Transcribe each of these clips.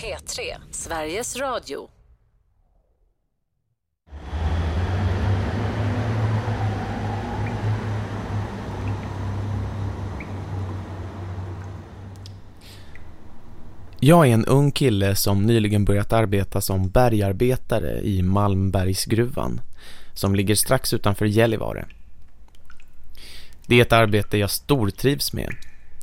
P3, Sveriges Radio. Jag är en ung kille som nyligen börjat arbeta som bergarbetare i Malmbergsgruvan som ligger strax utanför Gällivare. Det är ett arbete jag stortrivs med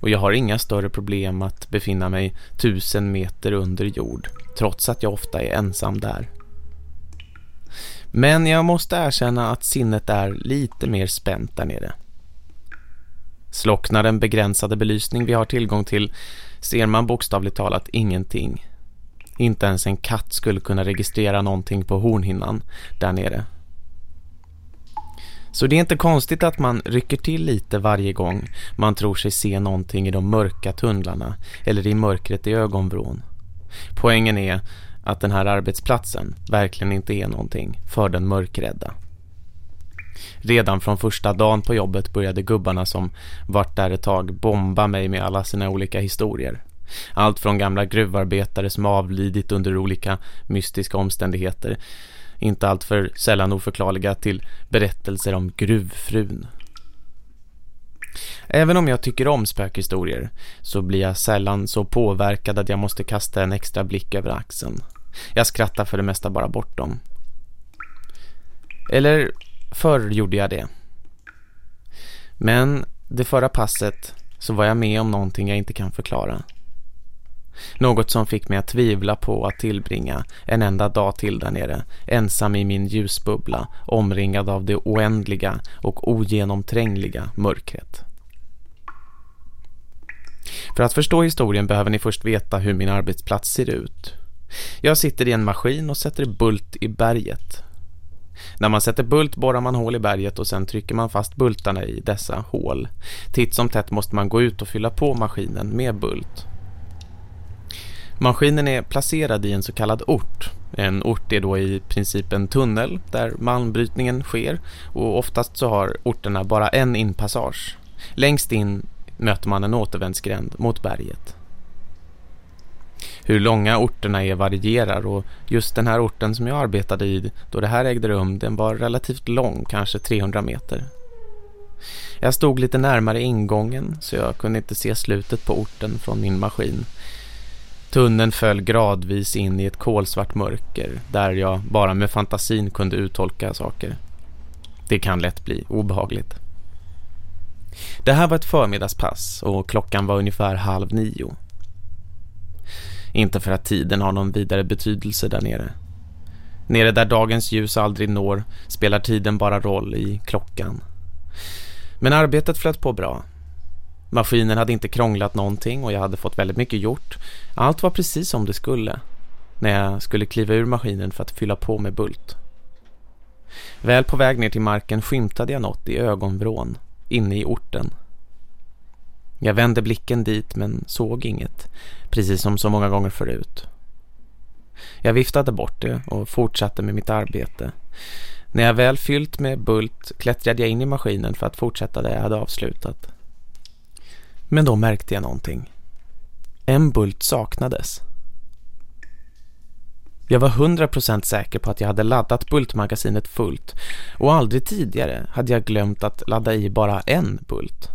och jag har inga större problem att befinna mig tusen meter under jord trots att jag ofta är ensam där. Men jag måste erkänna att sinnet är lite mer spänt där nere. Slocknar den begränsade belysning vi har tillgång till ser man bokstavligt talat ingenting. Inte ens en katt skulle kunna registrera någonting på hornhinnan där nere. Så det är inte konstigt att man rycker till lite varje gång man tror sig se någonting i de mörka tunnlarna eller i mörkret i ögonvrån. Poängen är att den här arbetsplatsen verkligen inte är någonting för den mörkrädda. Redan från första dagen på jobbet började gubbarna som vart där ett tag bomba mig med alla sina olika historier. Allt från gamla gruvarbetare som avlidit under olika mystiska omständigheter inte alltför sällan oförklarliga till berättelser om gruvfrun. Även om jag tycker om spökhistorier så blir jag sällan så påverkad att jag måste kasta en extra blick över axeln. Jag skrattar för det mesta bara bort dem. Eller förr gjorde jag det. Men det förra passet så var jag med om någonting jag inte kan förklara. Något som fick mig att tvivla på att tillbringa en enda dag till där nere, ensam i min ljusbubbla, omringad av det oändliga och ogenomträngliga mörkret. För att förstå historien behöver ni först veta hur min arbetsplats ser ut. Jag sitter i en maskin och sätter bult i berget. När man sätter bult borrar man hål i berget och sen trycker man fast bultarna i dessa hål. Titt som tätt måste man gå ut och fylla på maskinen med bult. Maskinen är placerad i en så kallad ort. En ort är då i princip en tunnel där malmbrytningen sker och oftast så har orterna bara en inpassage. Längst in möter man en återvändsgränd mot berget. Hur långa orterna är varierar och just den här orten som jag arbetade i då det här ägde rum den var relativt lång, kanske 300 meter. Jag stod lite närmare ingången så jag kunde inte se slutet på orten från min maskin Tunneln föll gradvis in i ett kolsvart mörker där jag bara med fantasin kunde uttolka saker. Det kan lätt bli obehagligt. Det här var ett förmiddagspass och klockan var ungefär halv nio. Inte för att tiden har någon vidare betydelse där nere. Nere där dagens ljus aldrig når spelar tiden bara roll i klockan. Men arbetet flöt på bra Maskinen hade inte krånglat någonting och jag hade fått väldigt mycket gjort. Allt var precis som det skulle när jag skulle kliva ur maskinen för att fylla på med bult. Väl på väg ner till marken skymtade jag något i ögonvrån, inne i orten. Jag vände blicken dit men såg inget, precis som så många gånger förut. Jag viftade bort det och fortsatte med mitt arbete. När jag väl fyllt med bult klättrade jag in i maskinen för att fortsätta det jag hade avslutat. Men då märkte jag någonting. En bult saknades. Jag var hundra procent säker på att jag hade laddat bultmagasinet fullt och aldrig tidigare hade jag glömt att ladda i bara en bult.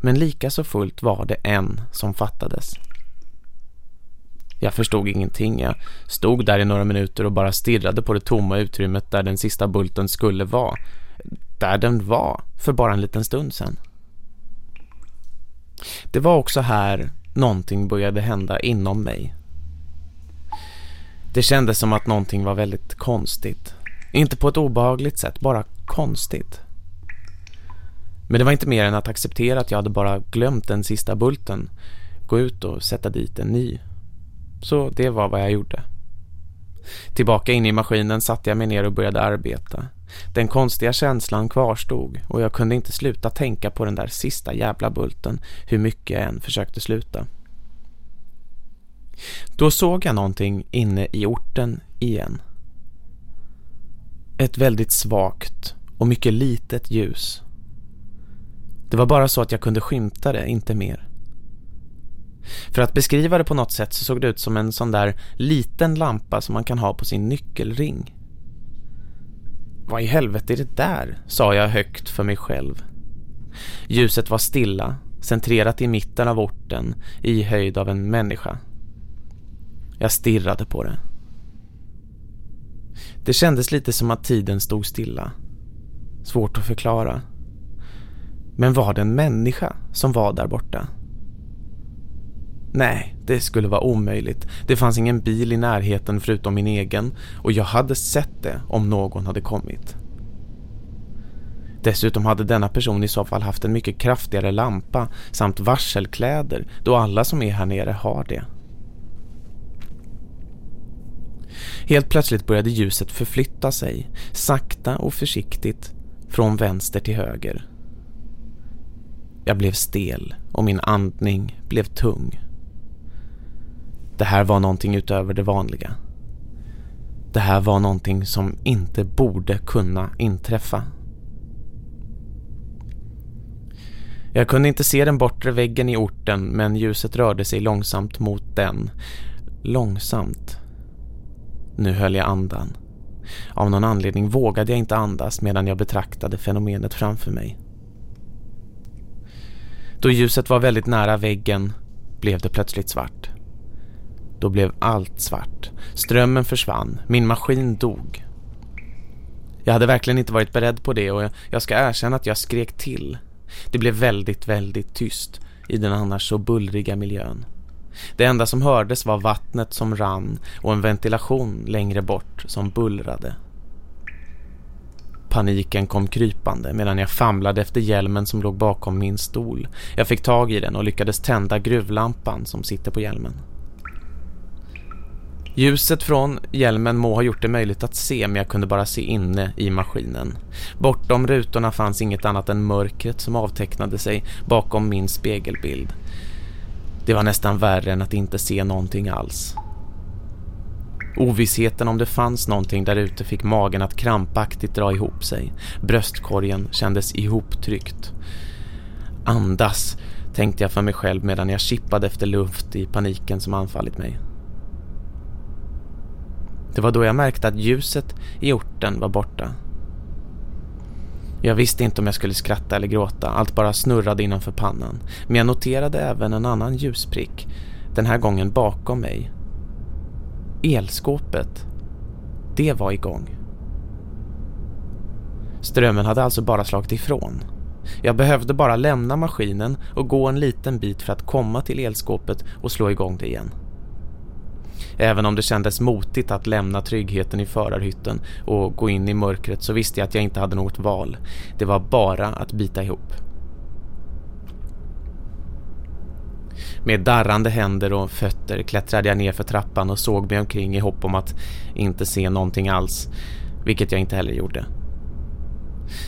Men lika så fullt var det en som fattades. Jag förstod ingenting. Jag stod där i några minuter och bara stirrade på det tomma utrymmet där den sista bulten skulle vara. Där den var för bara en liten stund sedan. Det var också här någonting började hända inom mig. Det kändes som att någonting var väldigt konstigt. Inte på ett obehagligt sätt, bara konstigt. Men det var inte mer än att acceptera att jag hade bara glömt den sista bulten. Gå ut och sätta dit en ny. Så det var vad jag gjorde. Tillbaka in i maskinen satte jag mig ner och började arbeta. Den konstiga känslan kvarstod och jag kunde inte sluta tänka på den där sista jävla bulten hur mycket jag än försökte sluta. Då såg jag någonting inne i orten igen. Ett väldigt svagt och mycket litet ljus. Det var bara så att jag kunde skymta det, inte mer. För att beskriva det på något sätt så såg det ut som en sån där liten lampa som man kan ha på sin nyckelring. Vad i helvete är det där? sa jag högt för mig själv. Ljuset var stilla, centrerat i mitten av orten, i höjd av en människa. Jag stirrade på det. Det kändes lite som att tiden stod stilla. Svårt att förklara. Men var det en människa som var där borta? Nej, det skulle vara omöjligt. Det fanns ingen bil i närheten förutom min egen och jag hade sett det om någon hade kommit. Dessutom hade denna person i så fall haft en mycket kraftigare lampa samt varselkläder då alla som är här nere har det. Helt plötsligt började ljuset förflytta sig, sakta och försiktigt, från vänster till höger. Jag blev stel och min andning blev tung. Det här var någonting utöver det vanliga. Det här var någonting som inte borde kunna inträffa. Jag kunde inte se den bortre väggen i orten men ljuset rörde sig långsamt mot den. Långsamt. Nu höll jag andan. Av någon anledning vågade jag inte andas medan jag betraktade fenomenet framför mig. Då ljuset var väldigt nära väggen blev det plötsligt svart. Då blev allt svart. Strömmen försvann. Min maskin dog. Jag hade verkligen inte varit beredd på det och jag ska erkänna att jag skrek till. Det blev väldigt, väldigt tyst i den annars så bullriga miljön. Det enda som hördes var vattnet som rann och en ventilation längre bort som bullrade. Paniken kom krypande medan jag famlade efter hjälmen som låg bakom min stol. Jag fick tag i den och lyckades tända gruvlampan som sitter på hjälmen. Ljuset från hjälmen må ha gjort det möjligt att se men jag kunde bara se inne i maskinen. Bortom rutorna fanns inget annat än mörkret som avtecknade sig bakom min spegelbild. Det var nästan värre än att inte se någonting alls. Ovissheten om det fanns någonting där ute fick magen att krampaktigt dra ihop sig. Bröstkorgen kändes ihoptryckt. Andas, tänkte jag för mig själv medan jag chippade efter luft i paniken som anfallit mig. Det var då jag märkte att ljuset i orten var borta. Jag visste inte om jag skulle skratta eller gråta, allt bara snurrade innanför pannan. Men jag noterade även en annan ljusprick, den här gången bakom mig. Elskåpet, det var igång. Strömmen hade alltså bara slagit ifrån. Jag behövde bara lämna maskinen och gå en liten bit för att komma till elskåpet och slå igång det igen. Även om det kändes motigt att lämna tryggheten i förarhytten och gå in i mörkret så visste jag att jag inte hade något val. Det var bara att bita ihop. Med darrande händer och fötter klättrade jag ner för trappan och såg mig omkring i hopp om att inte se någonting alls, vilket jag inte heller gjorde.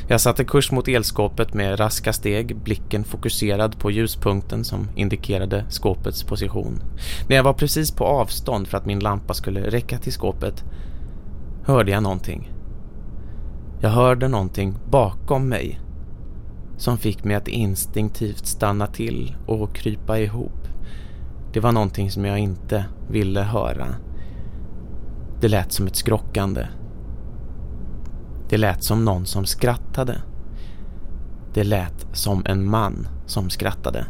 Jag satte kurs mot elskåpet med raska steg, blicken fokuserad på ljuspunkten som indikerade skåpets position. När jag var precis på avstånd för att min lampa skulle räcka till skåpet hörde jag någonting. Jag hörde någonting bakom mig som fick mig att instinktivt stanna till och krypa ihop. Det var någonting som jag inte ville höra. Det lät som ett skrockande det lät som någon som skrattade. Det lät som en man som skrattade.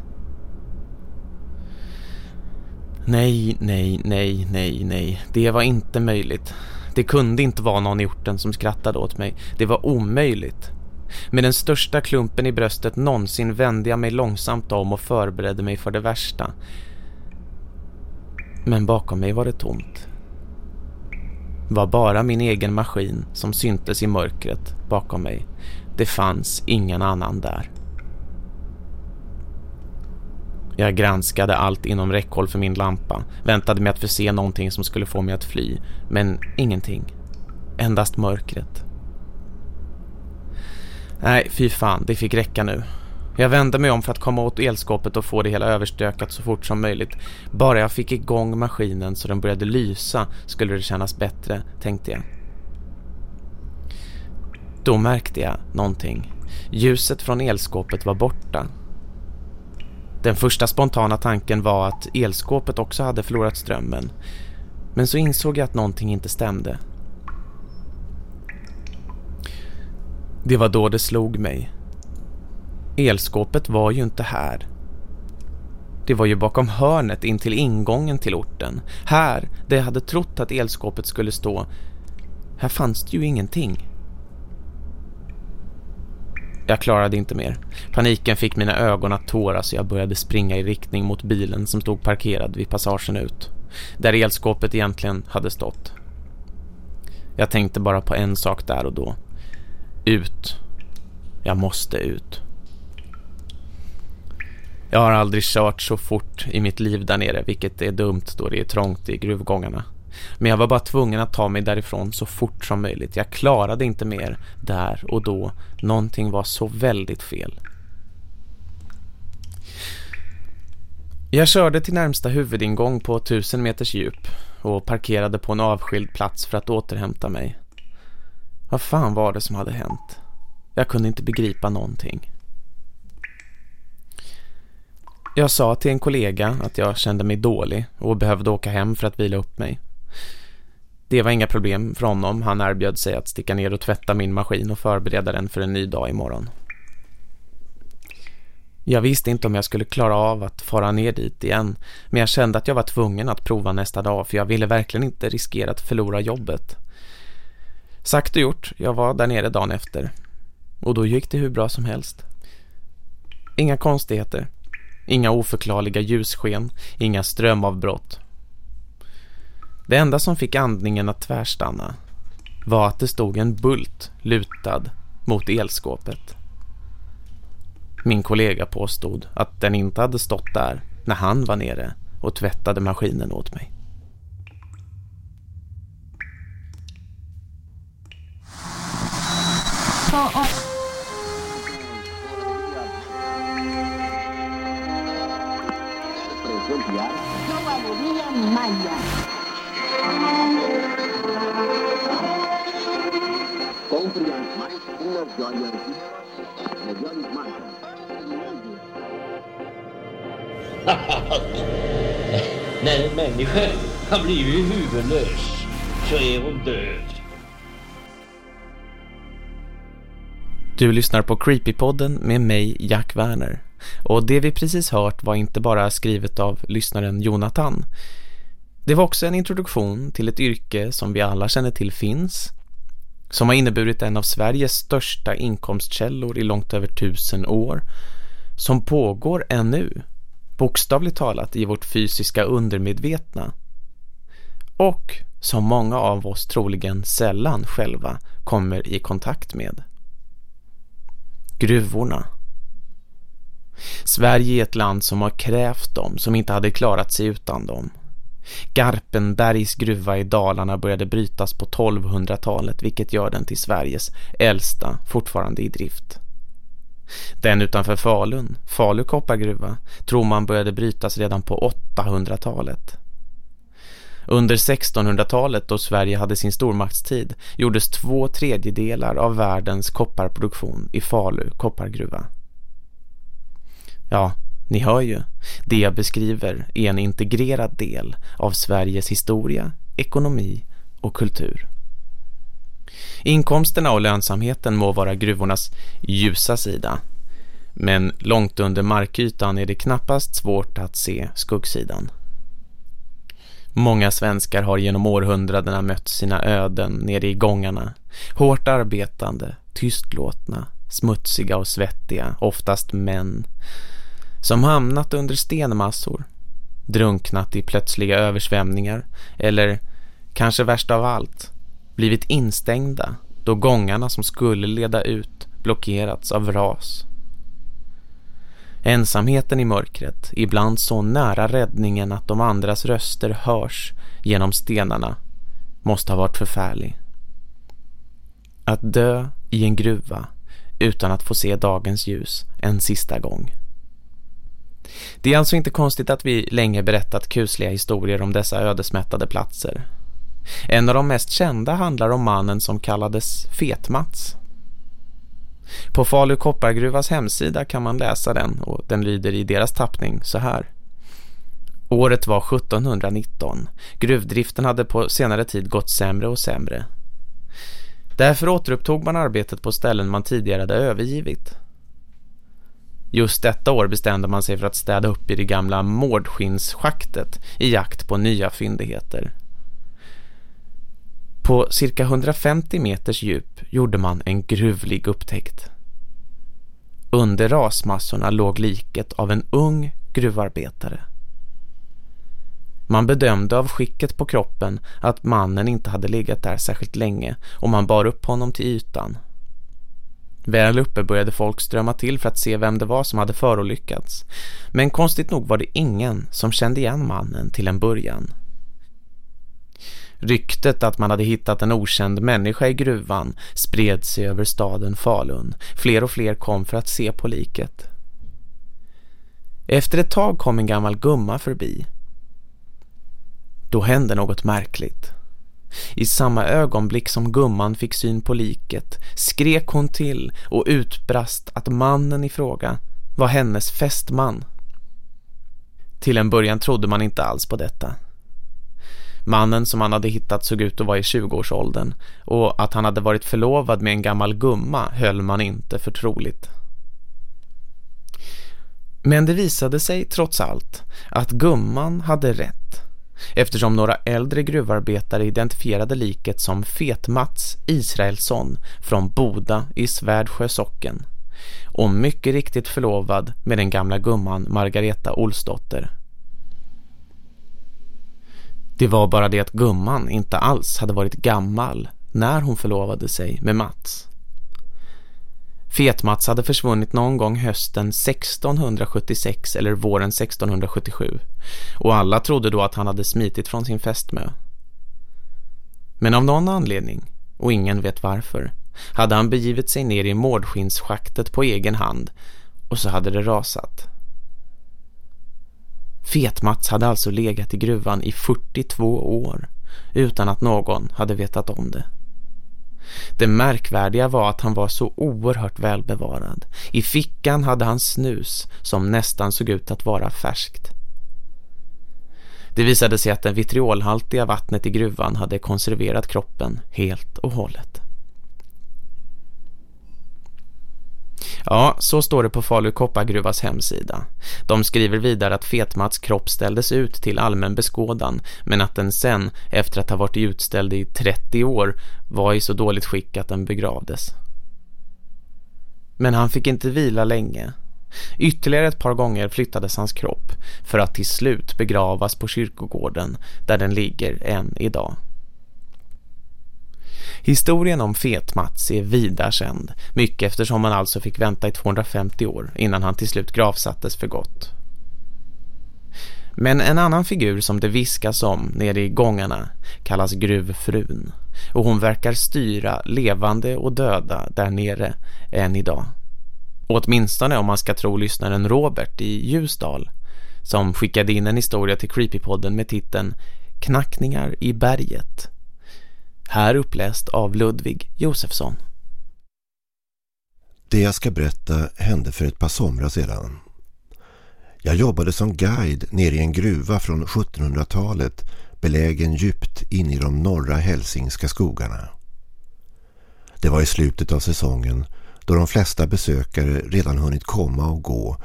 Nej, nej, nej, nej, nej. Det var inte möjligt. Det kunde inte vara någon i orten som skrattade åt mig. Det var omöjligt. Med den största klumpen i bröstet någonsin vände jag mig långsamt om och förberedde mig för det värsta. Men bakom mig var det tomt var bara min egen maskin som syntes i mörkret bakom mig. Det fanns ingen annan där. Jag granskade allt inom räckhåll för min lampa, väntade mig att få se någonting som skulle få mig att fly, men ingenting. Endast mörkret. Nej, fy fan, det fick räcka nu. Jag vände mig om för att komma åt elskåpet och få det hela överstökat så fort som möjligt. Bara jag fick igång maskinen så den började lysa skulle det kännas bättre, tänkte jag. Då märkte jag någonting. Ljuset från elskåpet var borta. Den första spontana tanken var att elskåpet också hade förlorat strömmen. Men så insåg jag att någonting inte stämde. Det var då det slog mig. Elskåpet var ju inte här. Det var ju bakom hörnet in till ingången till orten. Här, där jag hade trott att elskåpet skulle stå, här fanns det ju ingenting. Jag klarade inte mer. Paniken fick mina ögon att tåra så jag började springa i riktning mot bilen som stod parkerad vid passagen ut. Där elskåpet egentligen hade stått. Jag tänkte bara på en sak där och då. Ut. Jag måste ut. Jag har aldrig kört så fort i mitt liv där nere, vilket är dumt då det är trångt i gruvgångarna. Men jag var bara tvungen att ta mig därifrån så fort som möjligt. Jag klarade inte mer där och då. Någonting var så väldigt fel. Jag körde till närmsta huvudingång på tusen meters djup och parkerade på en avskild plats för att återhämta mig. Vad fan var det som hade hänt? Jag kunde inte begripa någonting. Jag sa till en kollega att jag kände mig dålig och behövde åka hem för att vila upp mig. Det var inga problem för honom. Han erbjöd sig att sticka ner och tvätta min maskin och förbereda den för en ny dag imorgon. Jag visste inte om jag skulle klara av att fara ner dit igen, men jag kände att jag var tvungen att prova nästa dag för jag ville verkligen inte riskera att förlora jobbet. Sagt och gjort, jag var där nere dagen efter. Och då gick det hur bra som helst. Inga konstigheter. Inga oförklarliga ljussken, inga strömavbrott. Det enda som fick andningen att tvärstanna var att det stod en bult lutad mot elskåpet. Min kollega påstod att den inte hade stått där när han var nere och tvättade maskinen åt mig. Confiance mais uma joia melhores marcas. När en människa har blivit huvudlös så är hon död. Du lyssnar på Creepypodden med mig, Jack Werner. Och det vi precis hört var inte bara skrivet av lyssnaren Jonathan. Det var också en introduktion till ett yrke som vi alla känner till finns, som har inneburit en av Sveriges största inkomstkällor i långt över tusen år, som pågår ännu, bokstavligt talat i vårt fysiska undermedvetna, och som många av oss troligen sällan själva kommer i kontakt med. Gruvorna. Sverige är ett land som har krävt dem, som inte hade klarat sig utan dem. Garpenbergs gruva i Dalarna började brytas på 1200-talet vilket gör den till Sveriges äldsta fortfarande i drift. Den utanför Falun, Falu koppargruva, tror man började brytas redan på 800-talet. Under 1600-talet då Sverige hade sin stormaktstid gjordes två tredjedelar av världens kopparproduktion i Falu koppargruva. Ja, ni hör ju, det jag beskriver är en integrerad del av Sveriges historia, ekonomi och kultur. Inkomsterna och lönsamheten må vara gruvornas ljusa sida, men långt under markytan är det knappast svårt att se skuggsidan. Många svenskar har genom århundradena mött sina öden nere i gångarna, hårt arbetande, tystlåtna, smutsiga och svettiga, oftast män, som hamnat under stenmassor, drunknat i plötsliga översvämningar eller, kanske värst av allt, blivit instängda då gångarna som skulle leda ut blockerats av ras. Ensamheten i mörkret, ibland så nära räddningen att de andras röster hörs genom stenarna, måste ha varit förfärlig. Att dö i en gruva utan att få se dagens ljus en sista gång. Det är alltså inte konstigt att vi länge berättat kusliga historier om dessa ödesmättade platser. En av de mest kända handlar om mannen som kallades Fetmats. På Falu koppargruvas hemsida kan man läsa den och den lyder i deras tappning så här. Året var 1719. Gruvdriften hade på senare tid gått sämre och sämre. Därför återupptog man arbetet på ställen man tidigare hade övergivit. Just detta år bestämde man sig för att städa upp i det gamla mårdskinsschaktet i jakt på nya fyndigheter. På cirka 150 meters djup gjorde man en gruvlig upptäckt. Under rasmassorna låg liket av en ung gruvarbetare. Man bedömde av skicket på kroppen att mannen inte hade legat där särskilt länge och man bar upp honom till ytan. Väl uppe började folk strömma till för att se vem det var som hade förolyckats. Men konstigt nog var det ingen som kände igen mannen till en början. Ryktet att man hade hittat en okänd människa i gruvan spred sig över staden Falun. Fler och fler kom för att se på liket. Efter ett tag kom en gammal gumma förbi. Då hände något märkligt. I samma ögonblick som gumman fick syn på liket skrek hon till och utbrast att mannen i fråga var hennes fästman. Till en början trodde man inte alls på detta. Mannen som han hade hittat såg ut att vara i 20-årsåldern och att han hade varit förlovad med en gammal gumma höll man inte för troligt. Men det visade sig trots allt att gumman hade rätt eftersom några äldre gruvarbetare identifierade liket som Fetmats Israelsson från Boda i Svärdsjö socken och mycket riktigt förlovad med den gamla gumman Margareta Olsdotter. Det var bara det att gumman inte alls hade varit gammal när hon förlovade sig med Mats. Fetmats hade försvunnit någon gång hösten 1676 eller våren 1677 och alla trodde då att han hade smitit från sin fästmö. Men av någon anledning, och ingen vet varför, hade han begivit sig ner i mårdskinsschaktet på egen hand och så hade det rasat. Fetmats hade alltså legat i gruvan i 42 år utan att någon hade vetat om det. Det märkvärdiga var att han var så oerhört välbevarad. I fickan hade han snus som nästan såg ut att vara färskt. Det visade sig att det vitriolhaltiga vattnet i gruvan hade konserverat kroppen helt och hållet. Ja, så står det på Falu Koppargruvas hemsida. De skriver vidare att Fetmats kropp ställdes ut till allmän beskådan men att den sen, efter att ha varit utställd i 30 år, var i så dåligt skick att den begravdes. Men han fick inte vila länge. Ytterligare ett par gånger flyttades hans kropp för att till slut begravas på kyrkogården där den ligger än idag. Historien om Fetmats är vida känd, mycket eftersom han alltså fick vänta i 250 år innan han till slut gravsattes för gott. Men en annan figur som det viskas om nere i gångarna kallas gruvfrun och hon verkar styra levande och döda där nere än idag. Och åtminstone om man ska tro lyssnaren Robert i Ljusdal som skickade in en historia till Creepypodden med titeln Knackningar i berget här uppläst av Ludvig Josefsson. Det jag ska berätta hände för ett par somrar sedan. Jag jobbade som guide nere i en gruva från 1700-talet belägen djupt in i de norra hälsingska skogarna. Det var i slutet av säsongen då de flesta besökare redan hunnit komma och gå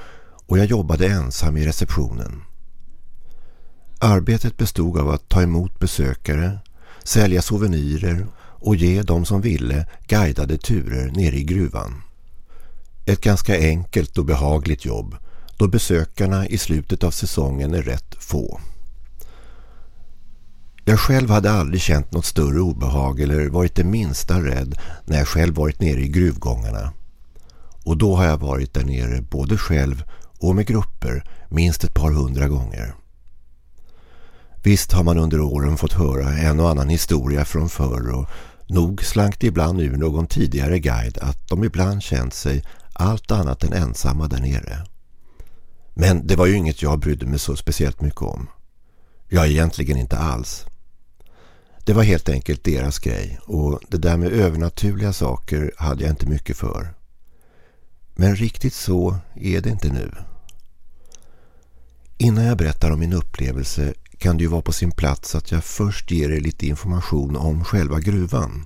och jag jobbade ensam i receptionen. Arbetet bestod av att ta emot besökare, sälja souvenirer och ge de som ville guidade turer nere i gruvan. Ett ganska enkelt och behagligt jobb då besökarna i slutet av säsongen är rätt få. Jag själv hade aldrig känt något större obehag eller varit det minsta rädd när jag själv varit nere i gruvgångarna. Och då har jag varit där nere både själv och med grupper minst ett par hundra gånger. Visst har man under åren fått höra en och annan historia från förr och nog slank det ibland ur någon tidigare guide att de ibland känt sig allt annat än ensamma där nere. Men det var ju inget jag brydde mig så speciellt mycket om. Jag egentligen inte alls. Det var helt enkelt deras grej och det där med övernaturliga saker hade jag inte mycket för. Men riktigt så är det inte nu. Innan jag berättar om min upplevelse kan det ju vara på sin plats att jag först ger er lite information om själva gruvan.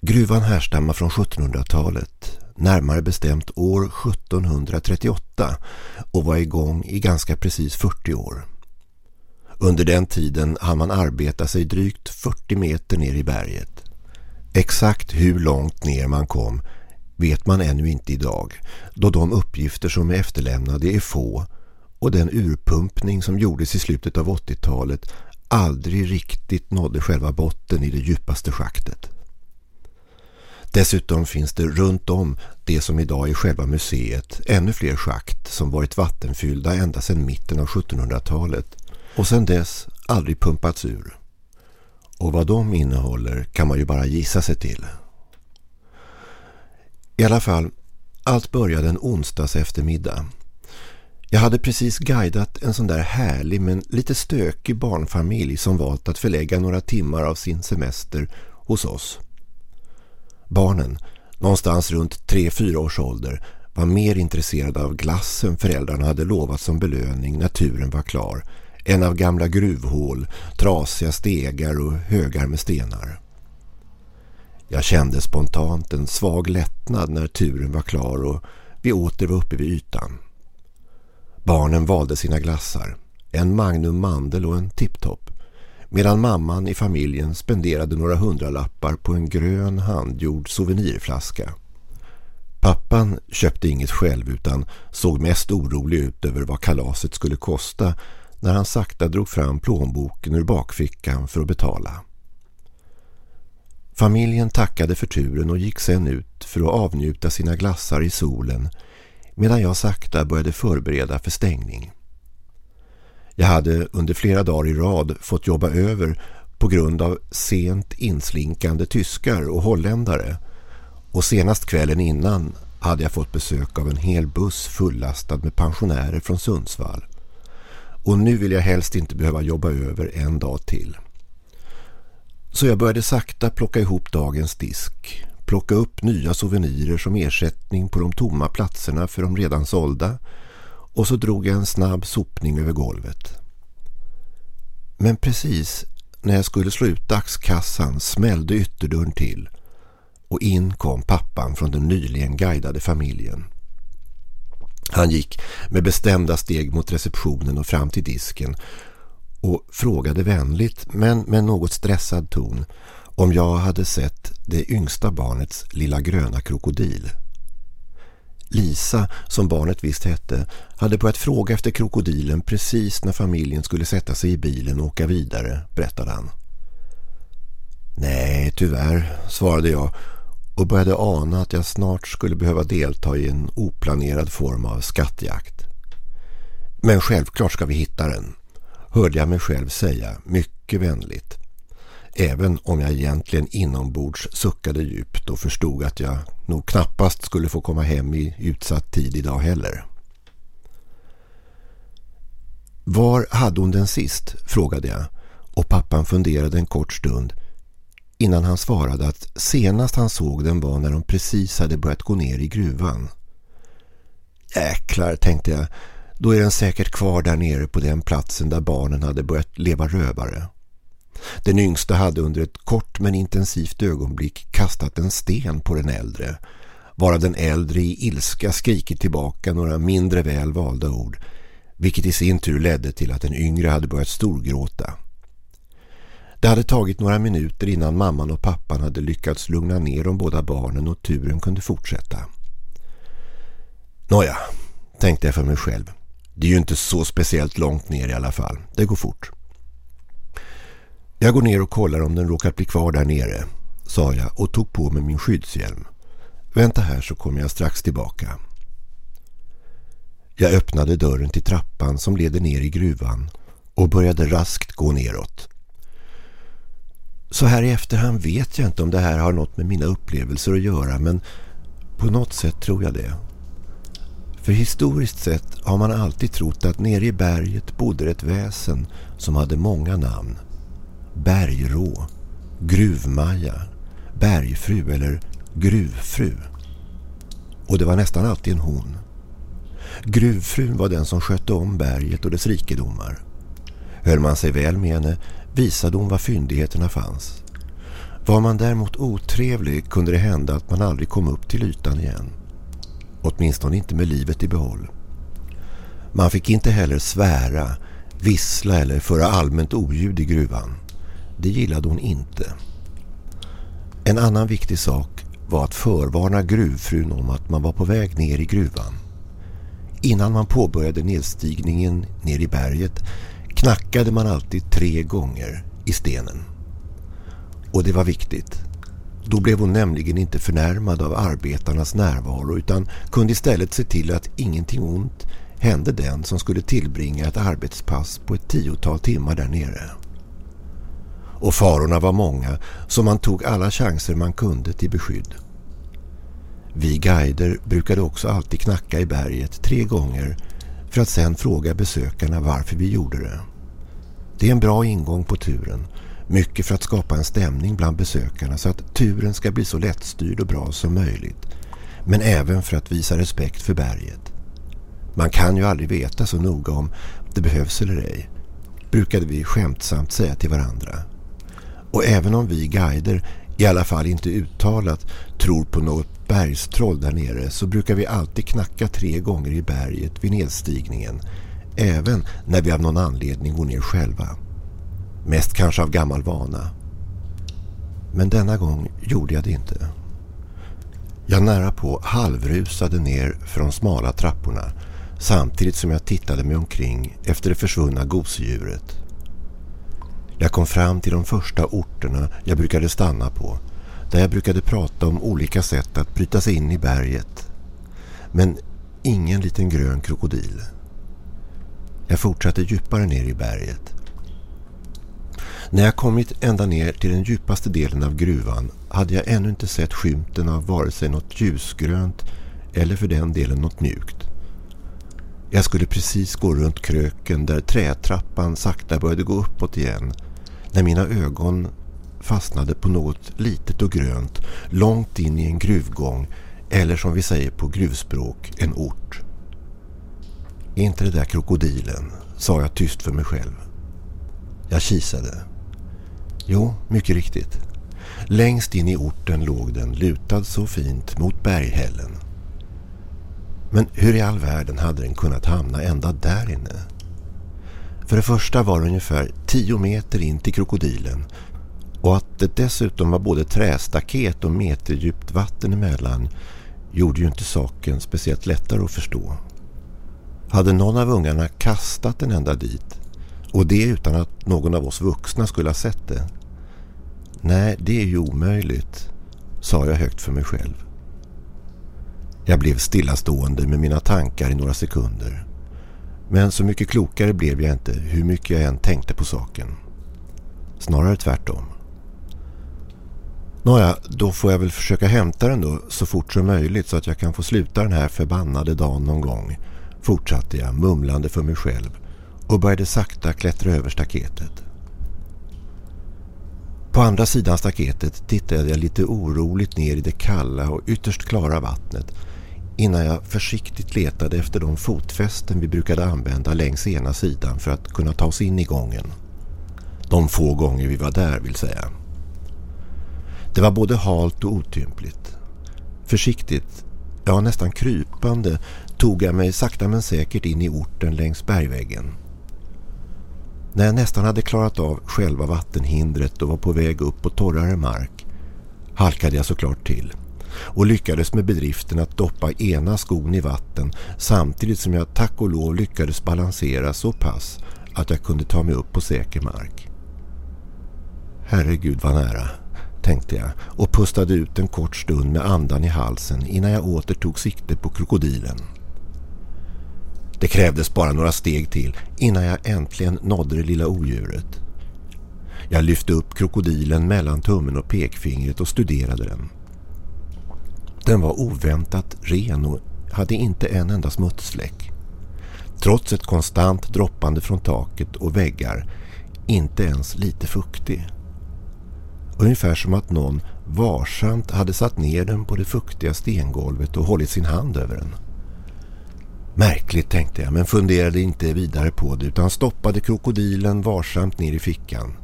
Gruvan härstammar från 1700-talet, närmare bestämt år 1738 och var igång i ganska precis 40 år. Under den tiden hann man arbeta sig drygt 40 meter ner i berget. Exakt hur långt ner man kom vet man ännu inte idag då de uppgifter som är efterlämnade är få och den urpumpning som gjordes i slutet av 80-talet aldrig riktigt nådde själva botten i det djupaste schaktet. Dessutom finns det runt om det som idag är själva museet ännu fler schakt som varit vattenfyllda ända sedan mitten av 1700-talet och sedan dess aldrig pumpats ur. Och vad de innehåller kan man ju bara gissa sig till. I alla fall, allt började en onsdags eftermiddag. Jag hade precis guidat en sån där härlig men lite stökig barnfamilj som valt att förlägga några timmar av sin semester hos oss. Barnen, någonstans runt 3-4 års ålder, var mer intresserade av glassen föräldrarna hade lovat som belöning när turen var klar än av gamla gruvhål, trasiga stegar och högar med stenar. Jag kände spontant en svag lättnad när turen var klar och vi åter var uppe vid ytan. Barnen valde sina glassar, en Magnum Mandel och en tipptopp. medan mamman i familjen spenderade några hundralappar på en grön handgjord souvenirflaska. Pappan köpte inget själv utan såg mest orolig ut över vad kalaset skulle kosta när han sakta drog fram plånboken ur bakfickan för att betala. Familjen tackade för turen och gick sen ut för att avnjuta sina glassar i solen medan jag sakta började förbereda för stängning. Jag hade under flera dagar i rad fått jobba över på grund av sent inslinkande tyskar och holländare och senast kvällen innan hade jag fått besök av en hel buss fullastad med pensionärer från Sundsvall. Och nu vill jag helst inte behöva jobba över en dag till. Så jag började sakta plocka ihop dagens disk. Plocka upp nya souvenirer som ersättning på de tomma platserna för de redan sålda. Och så drog jag en snabb sopning över golvet. Men precis när jag skulle slå ut dagskassan smällde ytterdörren till. Och in kom pappan från den nyligen guidade familjen. Han gick med bestämda steg mot receptionen och fram till disken och frågade vänligt men med något stressad ton om jag hade sett det yngsta barnets lilla gröna krokodil. Lisa, som barnet visst hette, hade börjat fråga efter krokodilen precis när familjen skulle sätta sig i bilen och åka vidare, berättade han. Nej, tyvärr, svarade jag och började ana att jag snart skulle behöva delta i en oplanerad form av skattjakt. Men självklart ska vi hitta den, hörde jag mig själv säga mycket vänligt. Även om jag egentligen inombords suckade djupt och förstod att jag nog knappast skulle få komma hem i utsatt tid idag heller. Var hade hon den sist? frågade jag och pappan funderade en kort stund innan han svarade att senast han såg den var när de precis hade börjat gå ner i gruvan. Jäklar, tänkte jag. Då är den säkert kvar där nere på den platsen där barnen hade börjat leva rövare. Den yngsta hade under ett kort men intensivt ögonblick kastat en sten på den äldre, varav den äldre i ilska skrikit tillbaka några mindre väl valda ord, vilket i sin tur ledde till att den yngre hade börjat storgråta. Det hade tagit några minuter innan mamman och pappan hade lyckats lugna ner de båda barnen och turen kunde fortsätta. Nåja, tänkte jag för mig själv. Det är ju inte så speciellt långt ner i alla fall. Det går fort. Jag går ner och kollar om den råkat bli kvar där nere, sa jag och tog på mig min skyddshjälm. Vänta här så kommer jag strax tillbaka. Jag öppnade dörren till trappan som leder ner i gruvan och började raskt gå neråt. Så här i efterhand vet jag inte om det här har något med mina upplevelser att göra men på något sätt tror jag det. För historiskt sett har man alltid trott att nere i berget bodde ett väsen som hade många namn. Bergrå, Gruvmaja, Bergfru eller Gruvfru. och det var nästan alltid en hon. Gruvfrun var den som skötte om berget och dess rikedomar. Höll man sig väl med henne visade hon var fyndigheterna fanns. Var man däremot otrevlig kunde det hända att man aldrig kom upp till ytan igen. Åtminstone inte med livet i behåll. Man fick inte heller svära, vissla eller föra allmänt oljud i gruvan. Det gillade hon inte. En annan viktig sak var att förvarna gruvfrun om att man var på väg ner i gruvan. Innan man påbörjade nedstigningen ner i berget knackade man alltid tre gånger i stenen. Och det var viktigt. Då blev hon nämligen inte förnärmad av arbetarnas närvaro utan kunde istället se till att ingenting ont hände den som skulle tillbringa ett arbetspass på ett tiotal timmar där nere. Och farorna var många så man tog alla chanser man kunde till beskydd. Vi guider brukade också alltid knacka i berget tre gånger för att sedan fråga besökarna varför vi gjorde det. Det är en bra ingång på turen. Mycket för att skapa en stämning bland besökarna så att turen ska bli så lättstyrd och bra som möjligt. Men även för att visa respekt för berget. Man kan ju aldrig veta så noga om det behövs eller ej, brukade vi skämtsamt säga till varandra. Och även om vi guider i alla fall inte uttalat tror på något bergstroll där nere så brukar vi alltid knacka tre gånger i berget vid nedstigningen även när vi av någon anledning går ner själva. Mest kanske av gammal vana. Men denna gång gjorde jag det inte. Jag nära på halvrusade ner för de smala trapporna samtidigt som jag tittade mig omkring efter det försvunna gosedjuret. Jag kom fram till de första orterna jag brukade stanna på där jag brukade prata om olika sätt att bryta sig in i berget. Men ingen liten grön krokodil. Jag fortsatte djupare ner i berget. När jag kommit ända ner till den djupaste delen av gruvan hade jag ännu inte sett skymten av vare sig något ljusgrönt eller för den delen något mjukt. Jag skulle precis gå runt kröken där trätrappan sakta började gå uppåt igen när mina ögon fastnade på något litet och grönt långt in i en gruvgång eller som vi säger på gruvspråk en ort. Är inte det där krokodilen? sa jag tyst för mig själv. Jag kisade. Jo, mycket riktigt. Längst in i orten låg den lutad så fint mot berghällen. Men hur i all världen hade den kunnat hamna ända där inne? För det första var det ungefär tio meter in till krokodilen och att det dessutom var både trästaket och meterdjupt vatten emellan gjorde ju inte saken speciellt lättare att förstå. Hade någon av ungarna kastat den ända dit och det utan att någon av oss vuxna skulle ha sett det? Nej, det är ju omöjligt, sa jag högt för mig själv. Jag blev stillastående med mina tankar i några sekunder. Men så mycket klokare blev jag inte hur mycket jag än tänkte på saken. Snarare tvärtom. Nåja, då får jag väl försöka hämta den då så fort som möjligt så att jag kan få sluta den här förbannade dagen någon gång fortsatte jag mumlande för mig själv och började sakta klättra över staketet. På andra sidan staketet tittade jag lite oroligt ner i det kalla och ytterst klara vattnet innan jag försiktigt letade efter de fotfästen vi brukade använda längs ena sidan för att kunna ta oss in i gången. De få gånger vi var där vill säga. Det var både halt och otympligt. Försiktigt, ja nästan krypande, tog jag mig sakta men säkert in i orten längs bergväggen. När jag nästan hade klarat av själva vattenhindret och var på väg upp på torrare mark halkade jag såklart till och lyckades med bedriften att doppa ena skon i vatten samtidigt som jag tack och lov lyckades balansera så pass att jag kunde ta mig upp på säker mark. Herregud vad nära, tänkte jag och pustade ut en kort stund med andan i halsen innan jag åter tog sikte på krokodilen. Det krävdes bara några steg till innan jag äntligen nådde det lilla odjuret. Jag lyfte upp krokodilen mellan tummen och pekfingret och studerade den. Den var oväntat ren och hade inte en enda smutsfläck. Trots ett konstant droppande från taket och väggar, inte ens lite fuktig. Ungefär som att någon varsamt hade satt ner den på det fuktiga stengolvet och hållit sin hand över den. Märkligt tänkte jag men funderade inte vidare på det utan stoppade krokodilen varsamt ner i fickan.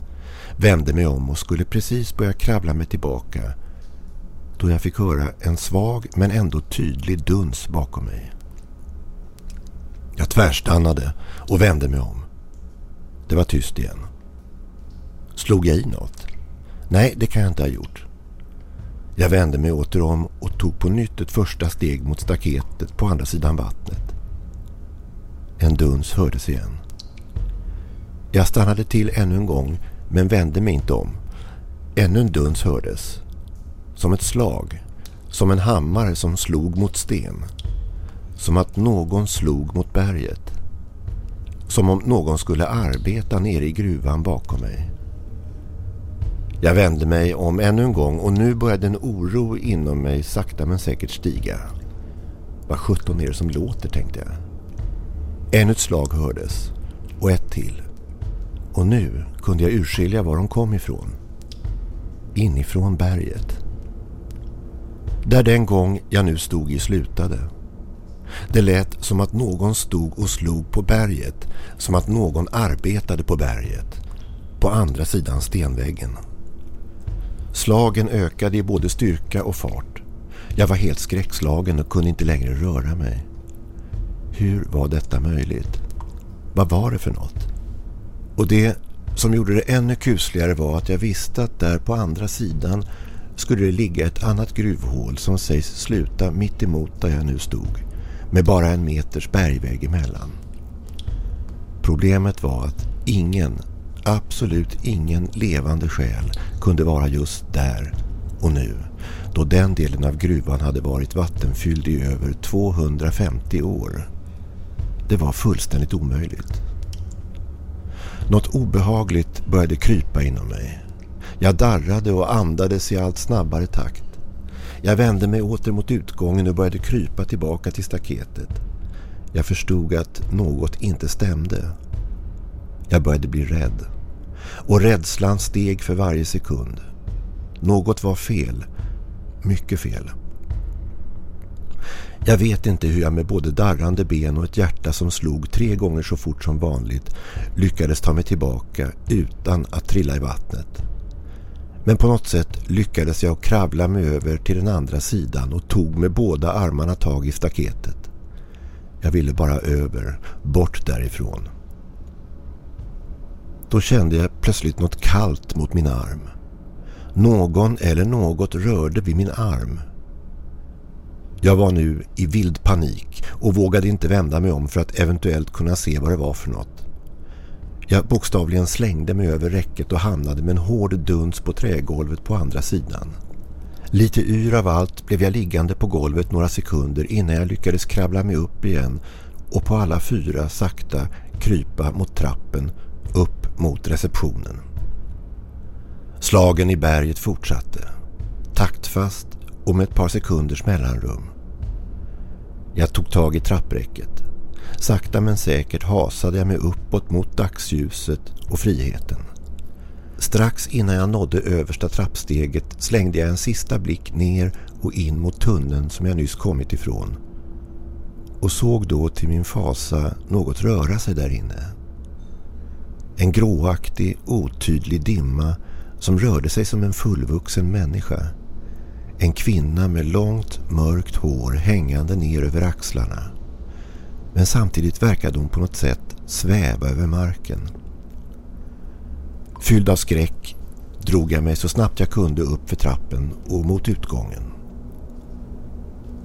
Vände mig om och skulle precis börja kravla mig tillbaka då jag fick höra en svag men ändå tydlig duns bakom mig. Jag tvärstannade och vände mig om. Det var tyst igen. Slog jag i något? Nej, det kan jag inte ha gjort. Jag vände mig åter om och tog på nytt ett första steg mot staketet på andra sidan vattnet. En duns hördes igen. Jag stannade till ännu en gång men vände mig inte om. Ännu en duns hördes. Som ett slag. Som en hammare som slog mot sten. Som att någon slog mot berget. Som om någon skulle arbeta nere i gruvan bakom mig. Jag vände mig om ännu en gång och nu började en oro inom mig sakta men säkert stiga. Vad sjutton är det som låter tänkte jag. Ännu ett slag hördes och ett till. Och nu kunde jag urskilja var de kom ifrån. Inifrån berget. Där den gång jag nu stod i slutade. Det lät som att någon stod och slog på berget. Som att någon arbetade på berget. På andra sidan stenväggen. Slagen ökade i både styrka och fart. Jag var helt skräckslagen och kunde inte längre röra mig. Hur var detta möjligt? Vad var det för något? Och det som gjorde det ännu kusligare var att jag visste att där på andra sidan skulle det ligga ett annat gruvhål som sägs sluta mitt emot där jag nu stod med bara en meters bergväg emellan. Problemet var att ingen, absolut ingen levande själ kunde vara just där och nu då den delen av gruvan hade varit vattenfylld i över 250 år. Det var fullständigt omöjligt. Något obehagligt började krypa inom mig. Jag darrade och andades i allt snabbare takt. Jag vände mig åter mot utgången och började krypa tillbaka till staketet. Jag förstod att något inte stämde. Jag började bli rädd. Och rädslan steg för varje sekund. Något var fel. Mycket fel. Jag vet inte hur jag med både darrande ben och ett hjärta som slog tre gånger så fort som vanligt lyckades ta mig tillbaka utan att trilla i vattnet. Men på något sätt lyckades jag kravla mig över till den andra sidan och tog med båda armarna tag i staketet. Jag ville bara över, bort därifrån. Då kände jag plötsligt något kallt mot min arm. Någon eller något rörde vid min arm. Jag var nu i vild panik och vågade inte vända mig om för att eventuellt kunna se vad det var för något. Jag bokstavligen slängde mig över räcket och hamnade med en hård duns på trägolvet på andra sidan. Lite yr av allt blev jag liggande på golvet några sekunder innan jag lyckades krabbla mig upp igen och på alla fyra sakta krypa mot trappen upp mot receptionen. Slagen i berget fortsatte. Taktfast och med ett par sekunders mellanrum. Jag tog tag i trappräcket. Sakta men säkert hasade jag mig uppåt mot dagsljuset och friheten. Strax innan jag nådde översta trappsteget slängde jag en sista blick ner och in mot tunneln som jag nyss kommit ifrån. Och såg då till min fasa något röra sig där inne. En gråaktig, otydlig dimma som rörde sig som en fullvuxen människa. En kvinna med långt mörkt hår hängande ner över axlarna. Men samtidigt verkade hon på något sätt sväva över marken. Fylld av skräck drog jag mig så snabbt jag kunde upp för trappen och mot utgången.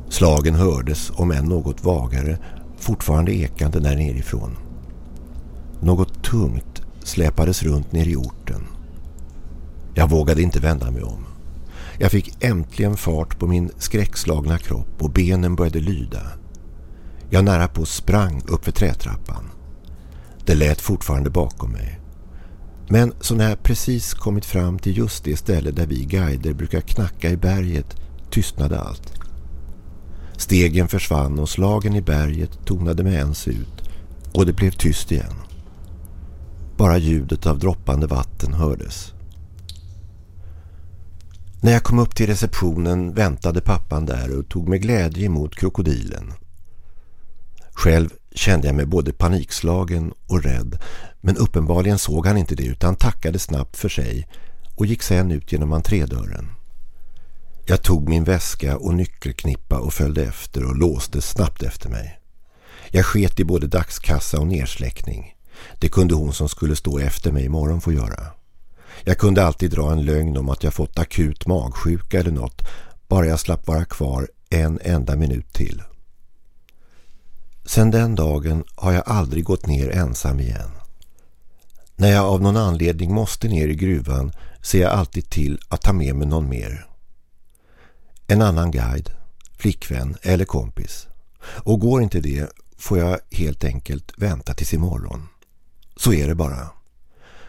Slagen hördes, om än något vagare, fortfarande ekande där nerifrån. Något tungt släpades runt ner i orten. Jag vågade inte vända mig om. Jag fick äntligen fart på min skräckslagna kropp och benen började lyda. Jag nära på sprang upp för trätrappan. Det lät fortfarande bakom mig. Men så när jag precis kommit fram till just det ställe där vi guider brukar knacka i berget tystnade allt. Stegen försvann och slagen i berget tonade med ens ut och det blev tyst igen. Bara ljudet av droppande vatten hördes. När jag kom upp till receptionen väntade pappan där och tog med glädje emot krokodilen. Själv kände jag mig både panikslagen och rädd men uppenbarligen såg han inte det utan tackade snabbt för sig och gick sen ut genom entrédörren. Jag tog min väska och nyckelknippa och följde efter och låste snabbt efter mig. Jag sket i både dagskassa och nersläckning. Det kunde hon som skulle stå efter mig imorgon få göra. Jag kunde alltid dra en lögn om att jag fått akut magsjuka eller något bara jag slapp vara kvar en enda minut till. Sedan den dagen har jag aldrig gått ner ensam igen. När jag av någon anledning måste ner i gruvan ser jag alltid till att ta med mig någon mer. En annan guide, flickvän eller kompis. Och går inte det får jag helt enkelt vänta tills imorgon. Så är det bara.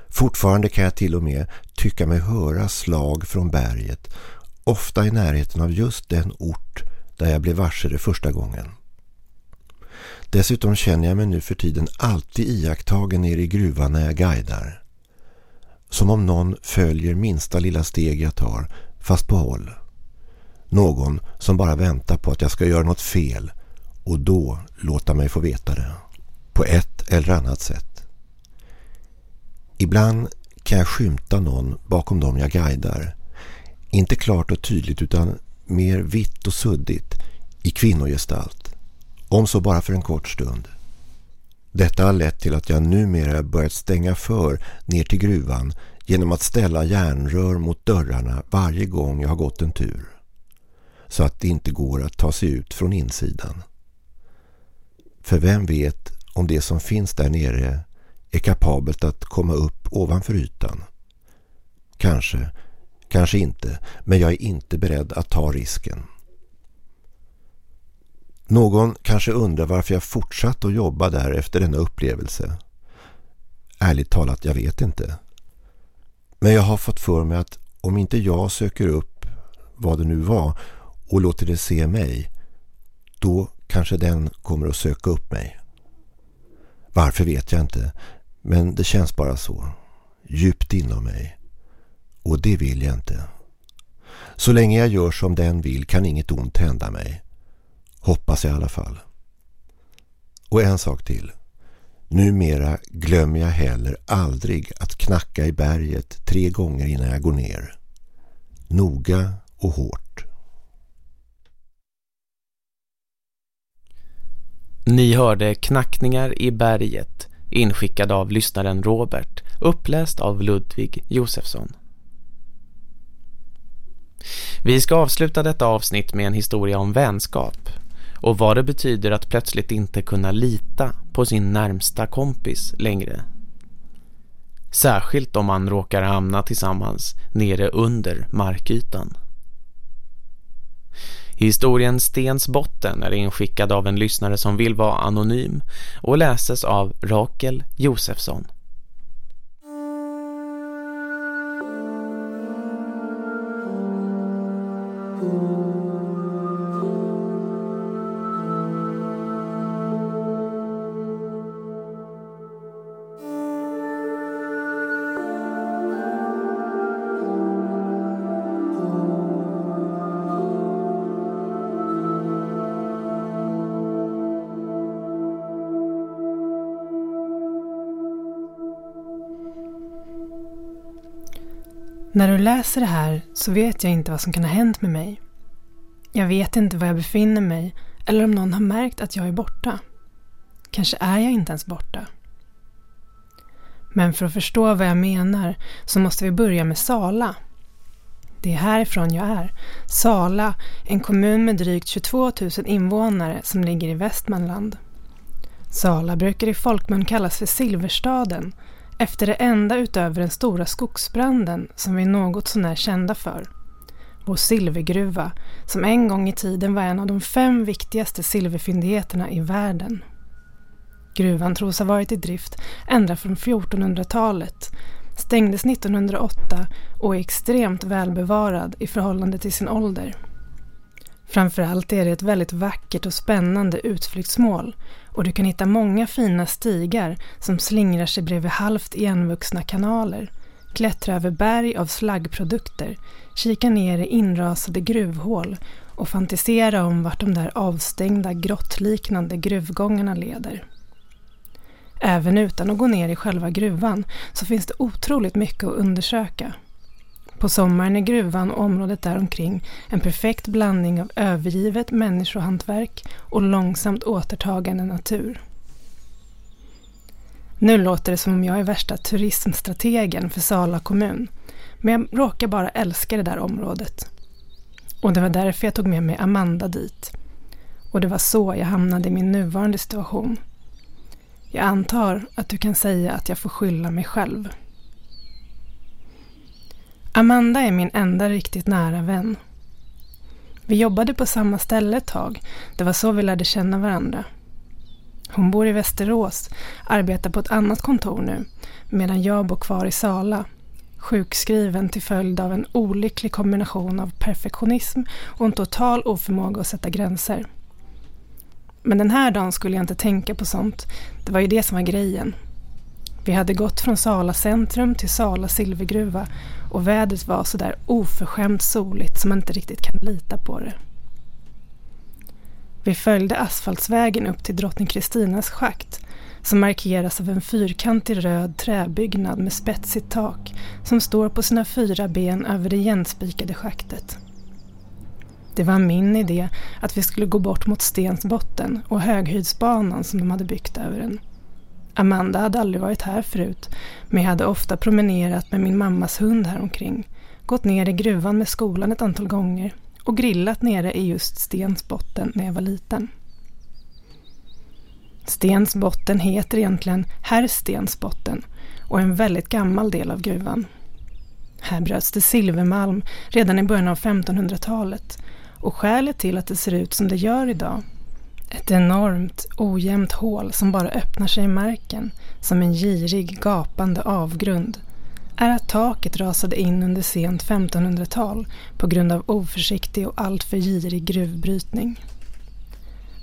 Fortfarande kan jag till och med tycka mig höra slag från berget, ofta i närheten av just den ort där jag blev varse det första gången. Dessutom känner jag mig nu för tiden alltid iakttagen nere i gruvan när jag guidar. Som om någon följer minsta lilla steg jag tar, fast på håll. Någon som bara väntar på att jag ska göra något fel och då låta mig få veta det. På ett eller annat sätt. Ibland kan jag skymta någon bakom dem jag guidar. Inte klart och tydligt utan mer vitt och suddigt i kvinnogestalt. Om så bara för en kort stund. Detta har lett till att jag numera börjat stänga för ner till gruvan genom att ställa järnrör mot dörrarna varje gång jag har gått en tur. Så att det inte går att ta sig ut från insidan. För vem vet om det som finns där nere är kapabelt att komma upp ovanför ytan? Kanske, kanske inte, men jag är inte beredd att ta risken. Någon kanske undrar varför jag fortsatt att jobba där efter denna upplevelse. Ärligt talat, jag vet inte. Men jag har fått för mig att om inte jag söker upp vad det nu var och låter det se mig, då kanske den kommer att söka upp mig. Varför vet jag inte, men det känns bara så. Djupt inom mig. Och det vill jag inte. Så länge jag gör som den vill kan inget ont hända mig. Hoppas jag i alla fall. Och en sak till. Numera glömmer jag heller aldrig att knacka i berget tre gånger innan jag går ner. Noga och hårt. Ni hörde Knackningar i berget inskickad av lyssnaren Robert uppläst av Ludvig Josefsson. Vi ska avsluta detta avsnitt med en historia om vänskap och vad det betyder att plötsligt inte kunna lita på sin närmsta kompis längre. Särskilt om man råkar hamna tillsammans nere under markytan. Historien Stens botten är inskickad av en lyssnare som vill vara anonym och läses av Rakel Josefsson. När du läser det här så vet jag inte vad som kan ha hänt med mig. Jag vet inte var jag befinner mig eller om någon har märkt att jag är borta. Kanske är jag inte ens borta. Men för att förstå vad jag menar så måste vi börja med Sala. Det är härifrån jag är. Sala, en kommun med drygt 22 000 invånare som ligger i Västmanland. Sala brukar i folkmun kallas för Silverstaden efter det enda utöver den stora skogsbranden som vi är något sånär kända för. Vår silvergruva, som en gång i tiden var en av de fem viktigaste silverfyndigheterna i världen. Gruvan tros ha varit i drift ända från 1400-talet, stängdes 1908 och är extremt välbevarad i förhållande till sin ålder. Framförallt är det ett väldigt vackert och spännande utflyktsmål och du kan hitta många fina stigar som slingrar sig bredvid halvt igenvuxna kanaler, klättra över berg av slaggprodukter, kika ner i inrasade gruvhål och fantisera om vart de där avstängda grottliknande gruvgångarna leder. Även utan att gå ner i själva gruvan så finns det otroligt mycket att undersöka. På sommaren är gruvan och området däromkring en perfekt blandning av övergivet människohantverk och långsamt återtagande natur. Nu låter det som om jag är värsta turismstrategen för Sala kommun. Men jag råkar bara älska det där området. Och det var därför jag tog med mig Amanda dit. Och det var så jag hamnade i min nuvarande situation. Jag antar att du kan säga att jag får skylla mig själv. Amanda är min enda riktigt nära vän. Vi jobbade på samma ställe ett tag. Det var så vi lärde känna varandra. Hon bor i Västerås, arbetar på ett annat kontor nu, medan jag bor kvar i Sala. Sjukskriven till följd av en olycklig kombination av perfektionism och en total oförmåga att sätta gränser. Men den här dagen skulle jag inte tänka på sånt. Det var ju det som var grejen. Vi hade gått från Sala centrum till Sala silvergruva och vädret var så där oförskämt soligt som man inte riktigt kan lita på det. Vi följde asfaltsvägen upp till drottning Kristinas schakt som markeras av en fyrkantig röd träbyggnad med spetsigt tak som står på sina fyra ben över det igenspikade schaktet. Det var min idé att vi skulle gå bort mot Stensbotten och höghöjdsbanan som de hade byggt över den. Amanda hade aldrig varit här förut, men jag hade ofta promenerat med min mammas hund häromkring, gått ner i gruvan med skolan ett antal gånger och grillat nere i just Stensbotten när jag var liten. Stensbotten heter egentligen Herr Stensbotten och är en väldigt gammal del av gruvan. Här bröts det silvermalm redan i början av 1500-talet och skälet till att det ser ut som det gör idag ett enormt ojämnt hål som bara öppnar sig i marken som en girig gapande avgrund är att taket rasade in under sent 1500-tal på grund av oförsiktig och alltför girig gruvbrytning.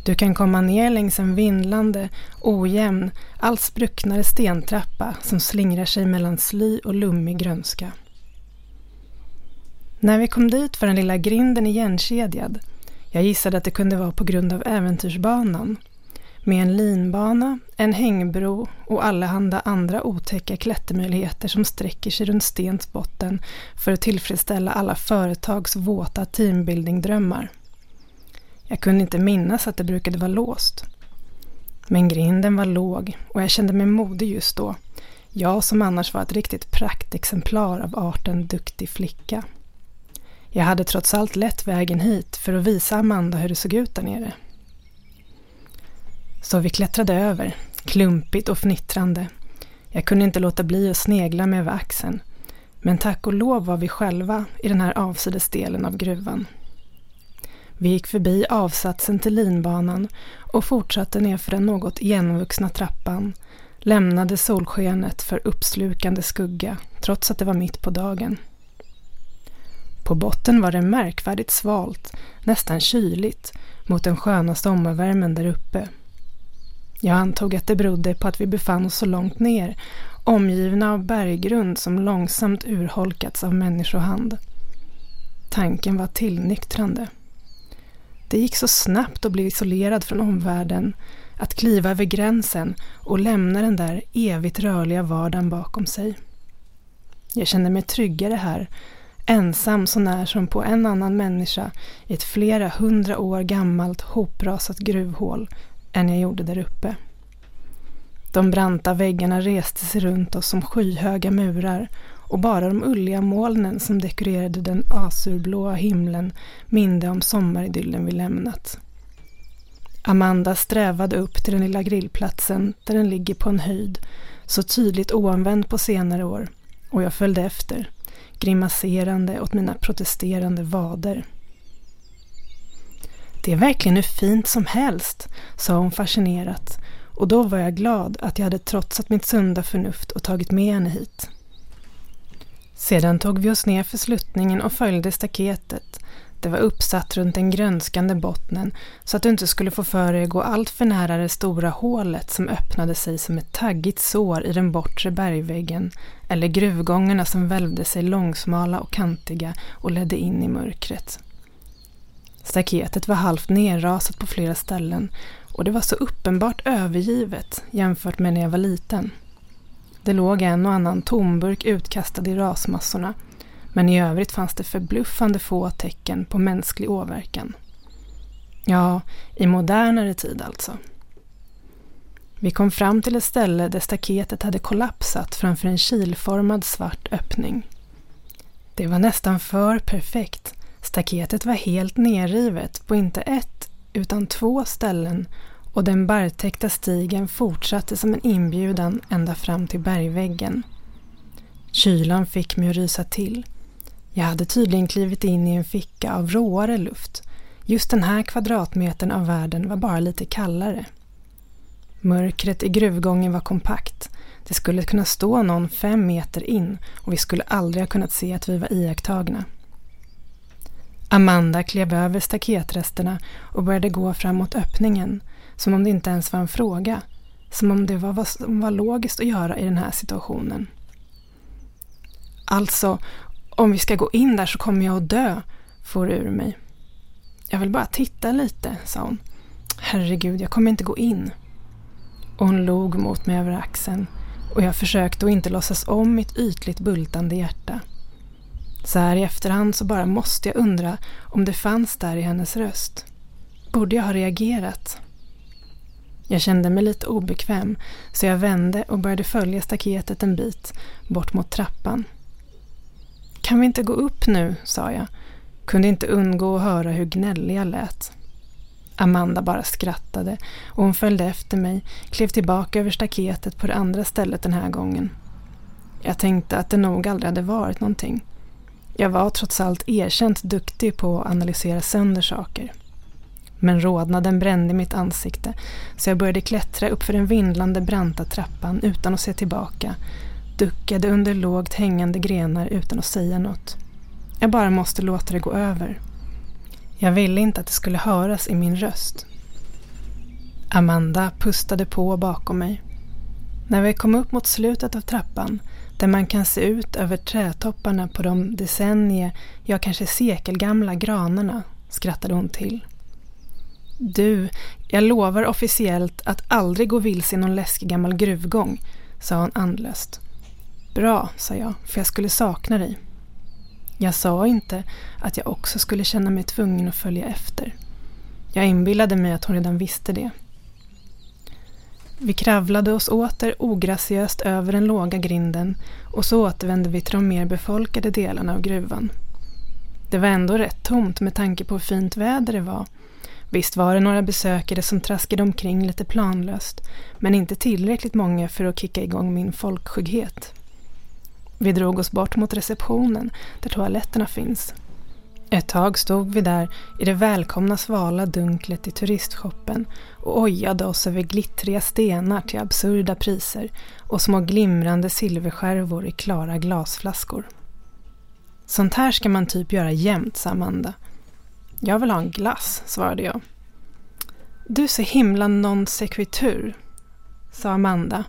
Du kan komma ner längs en vindlande, ojämn, allt sprucknare stentrappa som slingrar sig mellan sly och lummig grönska. När vi kom dit var den lilla grinden igenkedjad. Jag gissade att det kunde vara på grund av äventyrsbanan med en linbana, en hängbro och allehanda andra otäcka klättermöjligheter som sträcker sig runt Stens botten för att tillfredsställa alla företags våta teambuilding-drömmar. Jag kunde inte minnas att det brukade vara låst. Men grinden var låg och jag kände mig modig just då. Jag som annars var ett riktigt praktexemplar av arten duktig flicka. Jag hade trots allt lett vägen hit för att visa Amanda hur det såg ut där nere. Så vi klättrade över, klumpigt och fnittrande. Jag kunde inte låta bli att snegla mig över axeln. Men tack och lov var vi själva i den här avsidesdelen av gruvan. Vi gick förbi avsatsen till linbanan och fortsatte nerför den något igenvuxna trappan, lämnade solskenet för uppslukande skugga trots att det var mitt på dagen. På botten var det märkvärdigt svalt, nästan kyligt, mot den sköna sommarvärmen där uppe. Jag antog att det berodde på att vi befann oss så långt ner, omgivna av berggrund som långsamt urholkats av människohand. Tanken var tillnyktrande. Det gick så snabbt att bli isolerad från omvärlden, att kliva över gränsen och lämna den där evigt rörliga vardagen bakom sig. Jag kände mig tryggare här, ensam så när som på en annan människa i ett flera hundra år gammalt hoprasat gruvhål än jag gjorde där uppe. De branta väggarna reste sig runt oss som skyhöga murar och bara de ulliga molnen som dekorerade den azurblåa himlen minde om sommaridyllen vi lämnat. Amanda strävade upp till den lilla grillplatsen där den ligger på en höjd, så tydligt oanvänd på senare år, och jag följde efter, grimaserande åt mina protesterande vader. Det är verkligen hur fint som helst, sa hon fascinerat och då var jag glad att jag hade trotsat mitt sunda förnuft och tagit med henne hit. Sedan tog vi oss ner för sluttningen och följde staketet Det var uppsatt runt den grönskande bottnen så att du inte skulle få för dig att gå allt för nära det stora hålet som öppnade sig som ett taggigt sår i den bortre bergväggen eller gruvgångarna som välvde sig långsmala och kantiga och ledde in i mörkret. Staketet var halvt nerrasat på flera ställen och det var så uppenbart övergivet jämfört med när jag var liten. Det låg en och annan tomburk utkastad i rasmassorna men i övrigt fanns det förbluffande få tecken på mänsklig åverkan. Ja, i modernare tid alltså. Vi kom fram till ett ställe där staketet hade kollapsat framför en kilformad svart öppning. Det var nästan för perfekt. Staketet var helt nerrivet på inte ett utan två ställen och den barrtäckta stigen fortsatte som en inbjudan ända fram till bergväggen. Kylan fick mig att rysa till. Jag hade tydligen klivit in i en ficka av råare luft. Just den här kvadratmetern av världen var bara lite kallare. Mörkret i gruvgången var kompakt. Det skulle kunna stå någon fem meter in och vi skulle aldrig ha kunnat se att vi var iakttagna. Amanda klev över staketresterna och började gå framåt öppningen, som om det inte ens var en fråga. Som om det var vad som var logiskt att göra i den här situationen. Alltså, om vi ska gå in där så kommer jag att dö, for ur mig. Jag vill bara titta lite, sa hon. Herregud, jag kommer inte gå in. Och hon log mot mig över axeln och jag försökte att inte låtsas om mitt ytligt bultande hjärta. Så här i efterhand så bara måste jag undra om det fanns där i hennes röst. Borde jag ha reagerat? Jag kände mig lite obekväm så jag vände och började följa staketet en bit bort mot trappan. Kan vi inte gå upp nu, sa jag. Kunde inte undgå att höra hur gnällig jag lät. Amanda bara skrattade och hon följde efter mig, klev tillbaka över staketet på det andra stället den här gången. Jag tänkte att det nog aldrig hade varit någonting. Jag var trots allt erkänt duktig på att analysera sönder saker. Men rodnaden brände mitt ansikte så jag började klättra uppför den vindlande branta trappan utan att se tillbaka duckade under lågt hängande grenar utan att säga något. Jag bara måste låta det gå över. Jag ville inte att det skulle höras i min röst. Amanda pustade på bakom mig. När vi kom upp mot slutet av trappan, där man kan se ut över trädtopparna på de decennier, ja kanske sekelgamla granarna, skrattade hon till. Du, jag lovar officiellt att aldrig gå vilse i någon läskig gammal gruvgång, sa hon andlöst. Bra, sa jag, för jag skulle sakna dig. Jag sa inte att jag också skulle känna mig tvungen att följa efter. Jag inbillade mig att hon redan visste det. Vi kravlade oss åter ograciöst över den låga grinden och så återvände vi till de mer befolkade delarna av gruvan. Det var ändå rätt tomt med tanke på hur fint väder det var. Visst var det några besökare som traskade omkring lite planlöst, men inte tillräckligt många för att kicka igång min folkskygghet. Vi drog oss bort mot receptionen där toaletterna finns. Ett tag stod vi där i det välkomna svala dunklet i turistshoppen och ojade oss över glittriga stenar till absurda priser och små glimrande silverskärvor i klara glasflaskor. Sånt här ska man typ göra jämt, sa Amanda. Jag vill ha en glass, svarade jag. Du ser himla non sequitur, sa Amanda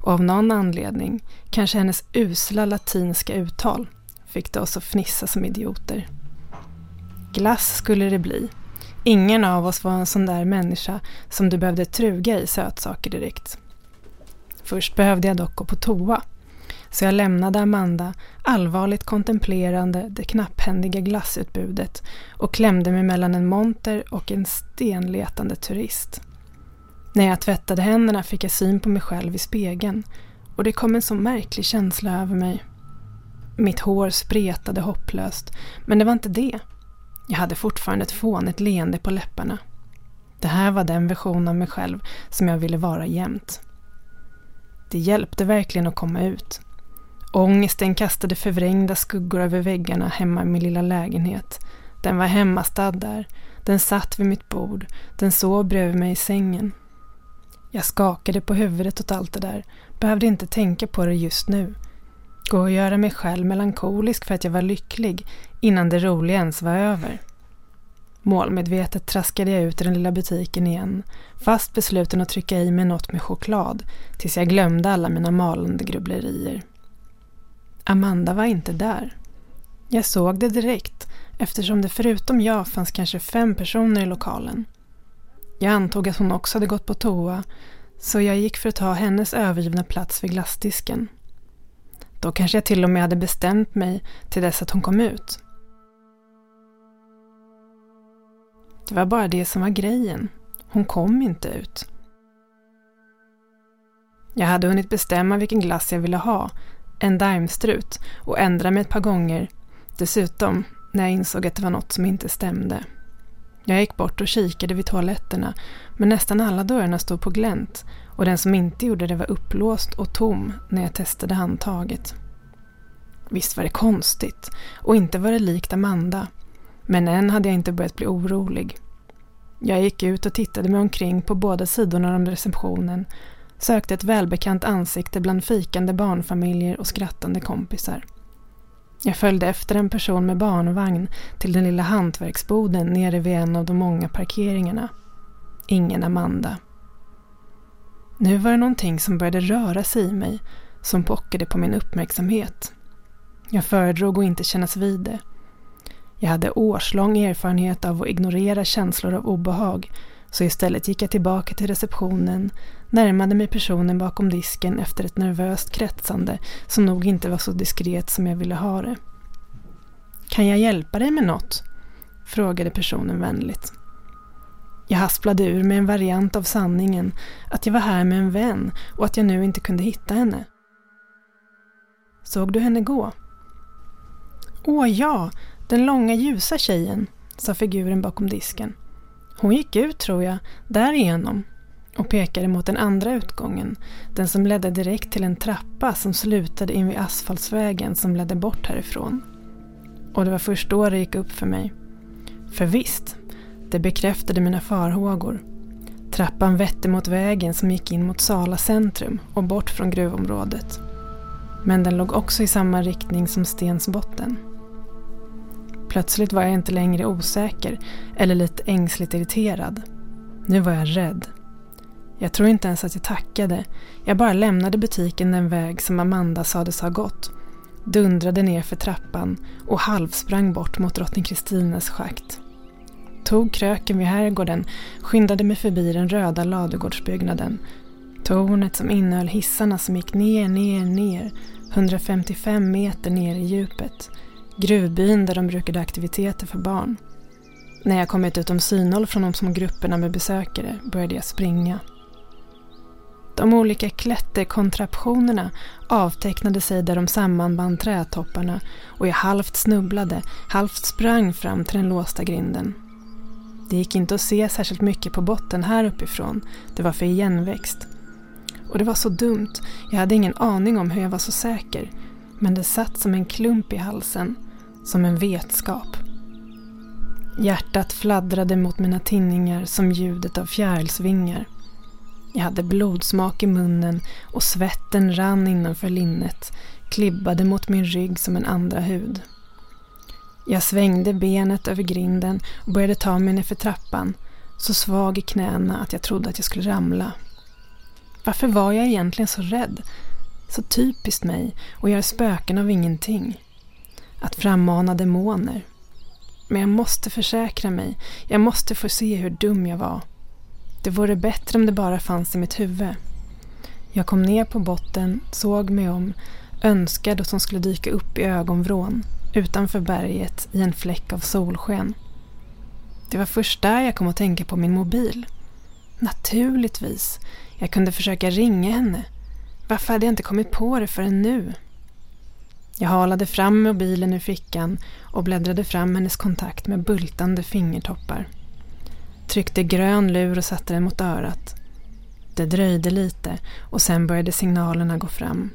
och av någon anledning, kanske hennes usla latinska uttal, fick det oss att fnissa som idioter. Glass skulle det bli. Ingen av oss var en sån där människa som du behövde truga i sötsaker direkt. Först behövde jag dock gå på toa. Så jag lämnade Amanda allvarligt kontemplerande det knapphändiga glassutbudet och klämde mig mellan en monter och en stenletande turist. När jag tvättade händerna fick jag syn på mig själv i spegeln och det kom en så märklig känsla över mig. Mitt hår spretade hopplöst, men det var inte det. Jag hade fortfarande ett fånigt leende på läpparna. Det här var den version av mig själv som jag ville vara jämt. Det hjälpte verkligen att komma ut. Ångesten kastade förvrängda skuggor över väggarna hemma i min lilla lägenhet. Den var hemmastad där. Den satt vid mitt bord. Den sov bredvid mig i sängen. Jag skakade på huvudet åt allt det där, behövde inte tänka på det just nu. Gå och göra mig själv melankolisk för att jag var lycklig innan det roliga ens var över. Målmedvetet traskade jag ut i den lilla butiken igen, fast besluten att trycka i mig något med choklad tills jag glömde alla mina malande grubblerier. Amanda var inte där. Jag såg det direkt eftersom det förutom jag fanns kanske fem personer i lokalen. Jag antog att hon också hade gått på toa så jag gick för att ta hennes övergivna plats vid glassdisken. Då kanske jag till och med hade bestämt mig till dess att hon kom ut. Det var bara det som var grejen. Hon kom inte ut. Jag hade hunnit bestämma vilken glass jag ville ha, en daimstrut, och ändra mig ett par gånger. Dessutom när jag insåg att det var något som inte stämde. Jag gick bort och kikade vid toaletterna, men nästan alla dörrarna stod på glänt och den som inte gjorde det var upplåst och tom när jag testade handtaget. Visst var det konstigt och inte var det likt Amanda, men än hade jag inte börjat bli orolig. Jag gick ut och tittade mig omkring på båda sidorna om receptionen, sökte ett välbekant ansikte bland fikande barnfamiljer och skrattande kompisar. Jag följde efter en person med barnvagn till den lilla hantverksboden nere vid en av de många parkeringarna. Ingen Amanda. Nu var det någonting som började röra sig i mig, som pockade på min uppmärksamhet. Jag föredrog att inte kännas vid det. Jag hade årslång erfarenhet av att ignorera känslor av obehag, så istället gick jag tillbaka till receptionen, närmade mig personen bakom disken efter ett nervöst kretsande som nog inte var så diskret som jag ville ha det. Kan jag hjälpa dig med något? frågade personen vänligt. Jag hasplade ur med en variant av sanningen, att jag var här med en vän och att jag nu inte kunde hitta henne. Såg du henne gå? Åh ja, den långa ljusa tjejen, sa figuren bakom disken. Hon gick ut tror jag, därigenom och pekade mot den andra utgången, den som ledde direkt till en trappa som slutade in vid asfaltsvägen som ledde bort härifrån. Och det var först då det gick upp för mig. För visst, det bekräftade mina farhågor. Trappan vette mot vägen som gick in mot Sala centrum och bort från gruvområdet. Men den låg också i samma riktning som Stensbotten. Plötsligt var jag inte längre osäker eller lite ängsligt irriterad. Nu var jag rädd. Jag tror inte ens att jag tackade. Jag bara lämnade butiken den väg som Amanda sades ha gått, dundrade ner för trappan och halvsprang bort mot drottning Kristines schakt. Tog kröken vid herrgården, skyndade mig förbi den röda ladugårdsbyggnaden. Tornet som innehöll hissarna som gick ner, ner, ner, 155 meter ner i djupet. Gruvbyn där de brukade aktiviteter för barn. När jag kommit utom synhåll från de små grupperna med besökare började jag springa. De olika klätterkontraptionerna avtecknade sig där de sammanband trädtopparna och jag halvt snubblade, halvt sprang fram till den låsta grinden. Det gick inte att se särskilt mycket på botten här uppifrån, det var för igenväxt. Och det var så dumt, jag hade ingen aning om hur jag var så säker. Men det satt som en klump i halsen, som en vetskap. Hjärtat fladdrade mot mina tinningar som ljudet av fjärilsvingar. Jag hade blodsmak i munnen och svetten rann innanför linnet, klibbade mot min rygg som en andra hud. Jag svängde benet över grinden och började ta mig nerför trappan, så svag i knäna att jag trodde att jag skulle ramla. Varför var jag egentligen så rädd? Så typiskt mig och göra spöken av ingenting. Att frammana demoner. Men jag måste försäkra mig. Jag måste få se hur dum jag var. Det vore bättre om det bara fanns i mitt huvud. Jag kom ner på botten, såg mig om, önskade att hon skulle dyka upp i ögonvrån, utanför berget i en fläck av solsken. Det var först där jag kom att tänka på min mobil. Naturligtvis. Jag kunde försöka ringa henne. Varför hade jag inte kommit på det förrän nu? Jag halade fram mobilen ur fickan och bläddrade fram hennes kontakt med bultande fingertoppar. Tryckte grön lur och satte den mot örat. Det dröjde lite och sen började signalerna gå fram.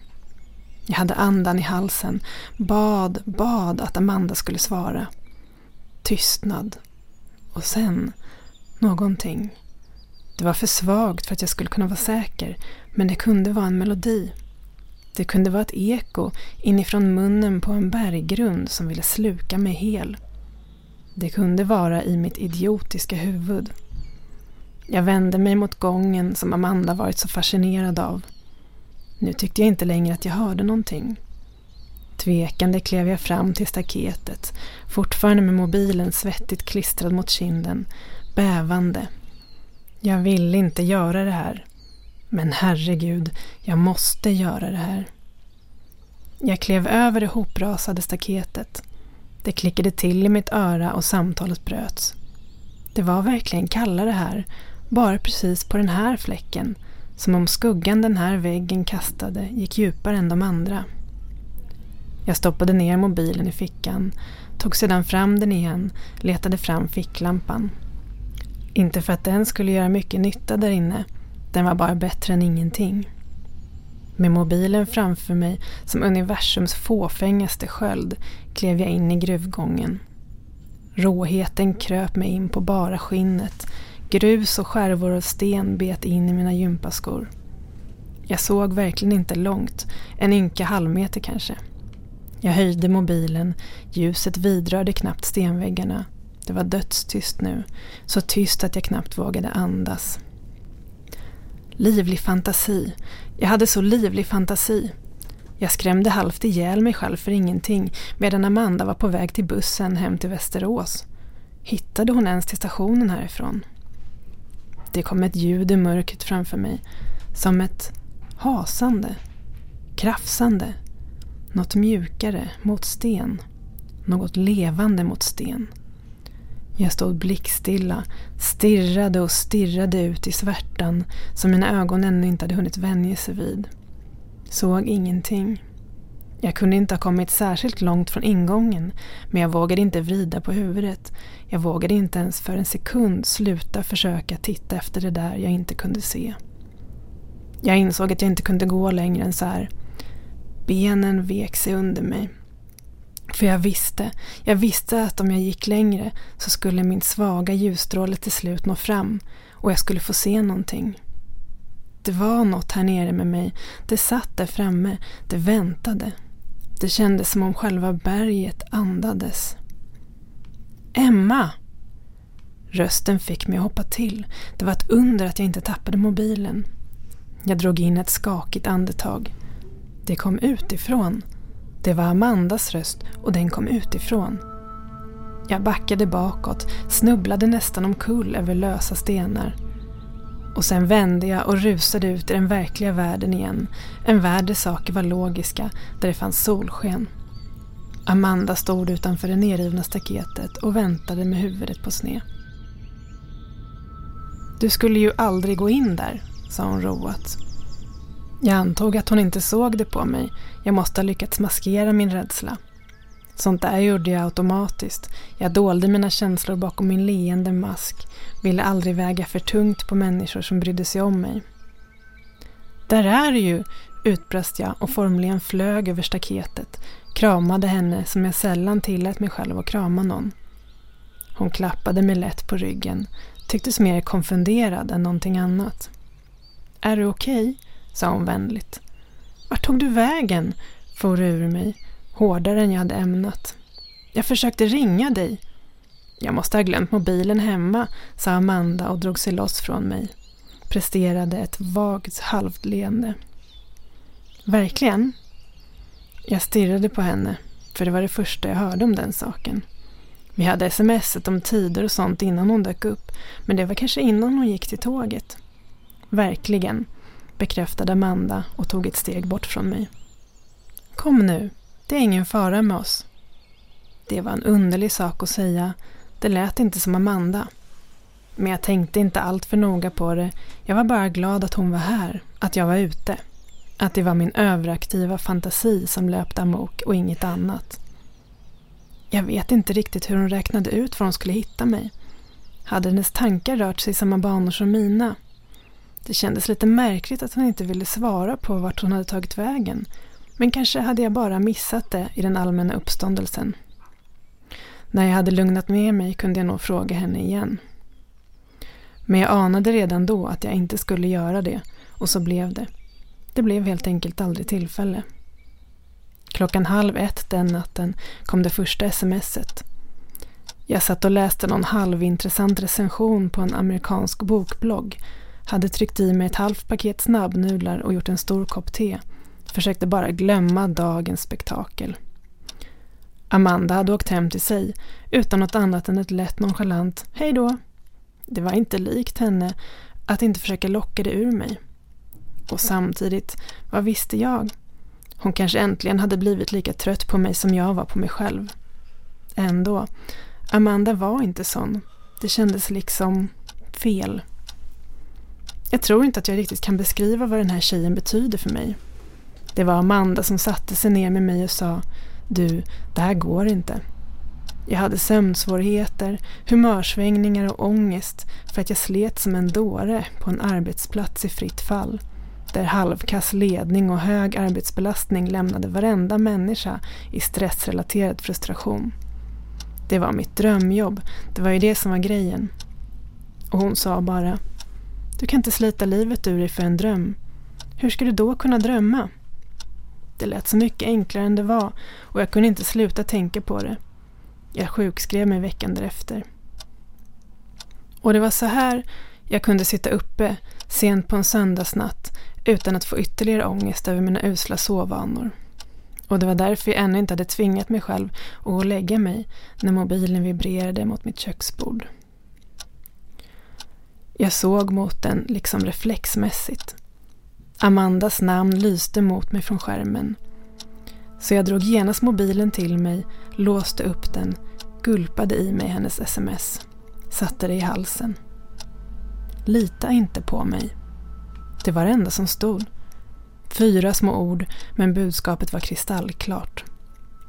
Jag hade andan i halsen, bad, bad att Amanda skulle svara. Tystnad. Och sen någonting. Det var för svagt för att jag skulle kunna vara säker, men det kunde vara en melodi. Det kunde vara ett eko inifrån munnen på en berggrund som ville sluka mig hel. Det kunde vara i mitt idiotiska huvud. Jag vände mig mot gången som Amanda varit så fascinerad av. Nu tyckte jag inte längre att jag hörde någonting. Tvekande klev jag fram till staketet, fortfarande med mobilen svettigt klistrad mot kinden, bävande. Jag ville inte göra det här. Men herregud, jag måste göra det här. Jag klev över det hoprasade staketet. Det klickade till i mitt öra och samtalet bröts. Det var verkligen kallare här, bara precis på den här fläcken, som om skuggan den här väggen kastade gick djupare än de andra. Jag stoppade ner mobilen i fickan, tog sedan fram den igen, letade fram ficklampan. Inte för att den skulle göra mycket nytta där inne, den var bara bättre än ingenting. Med mobilen framför mig som universums fåfängaste sköld klev jag in i gruvgången. Råheten kröp mig in på bara skinnet. Grus och skärvor av sten bet in i mina gympaskor. Jag såg verkligen inte långt, en ynka halvmeter kanske. Jag höjde mobilen, ljuset vidrörde knappt stenväggarna. Det var dödstyst nu, så tyst att jag knappt vågade andas. Livlig fantasi. Jag hade så livlig fantasi. Jag skrämde halvt ihjäl mig själv för ingenting medan Amanda var på väg till bussen hem till Västerås. Hittade hon ens till stationen härifrån? Det kom ett ljud i mörkret framför mig. Som ett hasande, krafsande. Något mjukare mot sten. Något levande mot sten. Jag stod blickstilla, stirrade och stirrade ut i svärtan som mina ögon ännu inte hade hunnit vänja sig vid. Såg ingenting. Jag kunde inte ha kommit särskilt långt från ingången men jag vågade inte vrida på huvudet. Jag vågade inte ens för en sekund sluta försöka titta efter det där jag inte kunde se. Jag insåg att jag inte kunde gå längre än så här. Benen vek sig under mig. För jag visste, jag visste att om jag gick längre så skulle min svaga ljusstråle till slut nå fram och jag skulle få se någonting. Det var något här nere med mig. Det satt där framme. Det väntade. Det kändes som om själva berget andades. Emma! Rösten fick mig att hoppa till. Det var ett under att jag inte tappade mobilen. Jag drog in ett skakigt andetag. Det kom utifrån. Det var Amandas röst och den kom utifrån. Jag backade bakåt, snubblade nästan omkull över lösa stenar. Och sen vände jag och rusade ut i den verkliga världen igen. En värld där saker var logiska, där det fanns solsken. Amanda stod utanför det nerrivna staketet och väntade med huvudet på sned. Du skulle ju aldrig gå in där, sa hon roat. Jag antog att hon inte såg det på mig. Jag måste ha lyckats maskera min rädsla. Sånt där gjorde jag automatiskt. Jag dolde mina känslor bakom min leende mask. Ville aldrig väga för tungt på människor som brydde sig om mig. Där är du ju, utbrast jag och formligen flög över staketet. Kramade henne som jag sällan tillät mig själv att krama någon. Hon klappade mig lätt på ryggen. Tycktes mer konfunderad än någonting annat. Är du okej? Okay? Sa hon vänligt. Vart tog du vägen? for ur mig, hårdare än jag hade ämnat. Jag försökte ringa dig. Jag måste ha glömt mobilen hemma, sa Amanda och drog sig loss från mig. Presterade ett vagt halvt leende. Verkligen? Jag stirrade på henne, för det var det första jag hörde om den saken. Vi hade smsat om tider och sånt innan hon dök upp, men det var kanske innan hon gick till tåget. Verkligen, bekräftade Amanda och tog ett steg bort från mig. Kom nu, det är ingen fara med oss. Det var en underlig sak att säga. Det lät inte som Amanda. Men jag tänkte inte allt för noga på det. Jag var bara glad att hon var här, att jag var ute. Att det var min överaktiva fantasi som löpte amok och inget annat. Jag vet inte riktigt hur hon räknade ut var hon skulle hitta mig. Hade hennes tankar rört sig i samma banor som mina? Det kändes lite märkligt att hon inte ville svara på vart hon hade tagit vägen. Men kanske hade jag bara missat det i den allmänna uppståndelsen. När jag hade lugnat ner mig kunde jag nog fråga henne igen. Men jag anade redan då att jag inte skulle göra det och så blev det. Det blev helt enkelt aldrig tillfälle. Klockan halv ett den natten kom det första smset. Jag satt och läste någon halvintressant recension på en amerikansk bokblogg. Hade tryckt i mig ett halvt paket snabbnudlar och gjort en stor kopp te. Försökte bara glömma dagens spektakel. Amanda hade åkt hem till sig utan något annat än ett lätt nonchalant hej då. Det var inte likt henne att inte försöka locka det ur mig. Och samtidigt, vad visste jag? Hon kanske äntligen hade blivit lika trött på mig som jag var på mig själv. Ändå, Amanda var inte sån. Det kändes liksom fel. Jag tror inte att jag riktigt kan beskriva vad den här tjejen betyder för mig. Det var Amanda som satte sig ner med mig och sa Du, det här går inte. Jag hade sömnsvårigheter, humörsvängningar och ångest för att jag slet som en dåre på en arbetsplats i fritt fall där halvkass ledning och hög arbetsbelastning lämnade varenda människa i stressrelaterad frustration. Det var mitt drömjobb, det var ju det som var grejen. Och hon sa bara du kan inte slita livet ur dig för en dröm. Hur ska du då kunna drömma? Det lät så mycket enklare än det var och jag kunde inte sluta tänka på det. Jag sjukskrev mig veckan därefter. Och det var så här jag kunde sitta uppe sent på en söndagsnatt utan att få ytterligare ångest över mina usla sovvanor. Och det var därför jag ännu inte hade tvingat mig själv att gå och lägga mig när mobilen vibrerade mot mitt köksbord. Jag såg mot den liksom reflexmässigt. Amandas namn lyste mot mig från skärmen. Så jag drog genast mobilen till mig, låste upp den, gulpade i mig hennes sms, satte det i halsen. Lita inte på mig. Det var det enda som stod. Fyra små ord, men budskapet var kristallklart.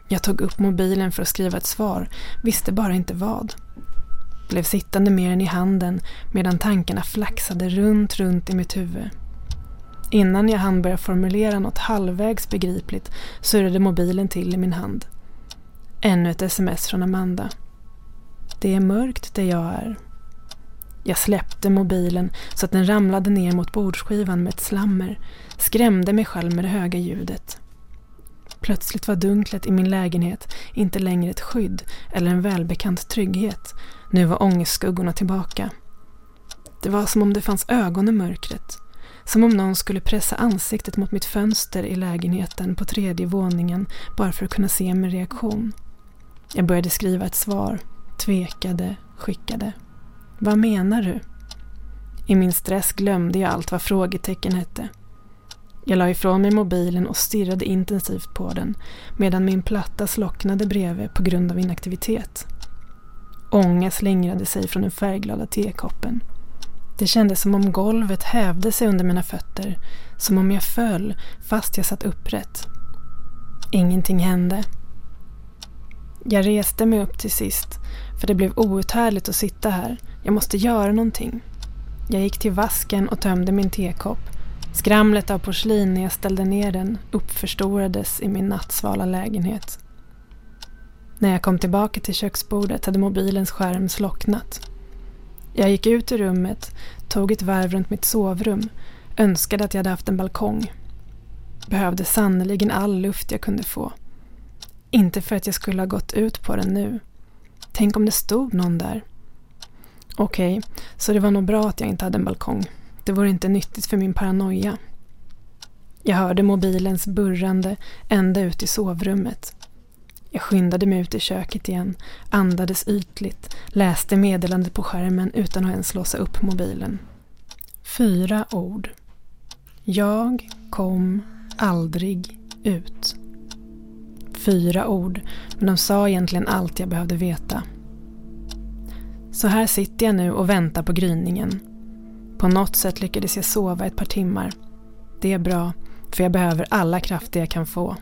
Jag tog upp mobilen för att skriva ett svar, visste bara inte vad. Blev sittande med den i handen medan tankarna flaxade runt, runt i mitt huvud. Innan jag hann börja formulera något halvvägs begripligt surrade mobilen till i min hand. Ännu ett sms från Amanda. Det är mörkt där jag är. Jag släppte mobilen så att den ramlade ner mot bordsskivan med ett slammer, skrämde mig själv med det höga ljudet. Plötsligt var dunklet i min lägenhet inte längre ett skydd eller en välbekant trygghet. Nu var ångestskuggorna tillbaka. Det var som om det fanns ögon i mörkret. Som om någon skulle pressa ansiktet mot mitt fönster i lägenheten på tredje våningen bara för att kunna se min reaktion. Jag började skriva ett svar, tvekade, skickade. Vad menar du? I min stress glömde jag allt vad frågetecken hette. Jag la ifrån mig mobilen och stirrade intensivt på den medan min platta slocknade bredvid på grund av inaktivitet. Ånga slingrade sig från den färgglada tekoppen. Det kändes som om golvet hävde sig under mina fötter, som om jag föll fast jag satt upprätt. Ingenting hände. Jag reste mig upp till sist, för det blev outhärdligt att sitta här. Jag måste göra någonting. Jag gick till vasken och tömde min tekopp. Skramlet av porslin när jag ställde ner den uppförstorades i min nattsvala lägenhet. När jag kom tillbaka till köksbordet hade mobilens skärm slocknat. Jag gick ut ur rummet, tog ett varv runt mitt sovrum, önskade att jag hade haft en balkong. Behövde sannoliken all luft jag kunde få. Inte för att jag skulle ha gått ut på den nu. Tänk om det stod någon där. Okej, okay, så det var nog bra att jag inte hade en balkong. Det vore inte nyttigt för min paranoia. Jag hörde mobilens burrande ända ut i sovrummet. Jag skyndade mig ut i köket igen, andades ytligt, läste meddelandet på skärmen utan att ens låsa upp mobilen. Fyra ord. Jag kom aldrig ut. Fyra ord, men de sa egentligen allt jag behövde veta. Så här sitter jag nu och väntar på gryningen. På något sätt lyckades jag sova ett par timmar. Det är bra, för jag behöver alla krafter jag kan få.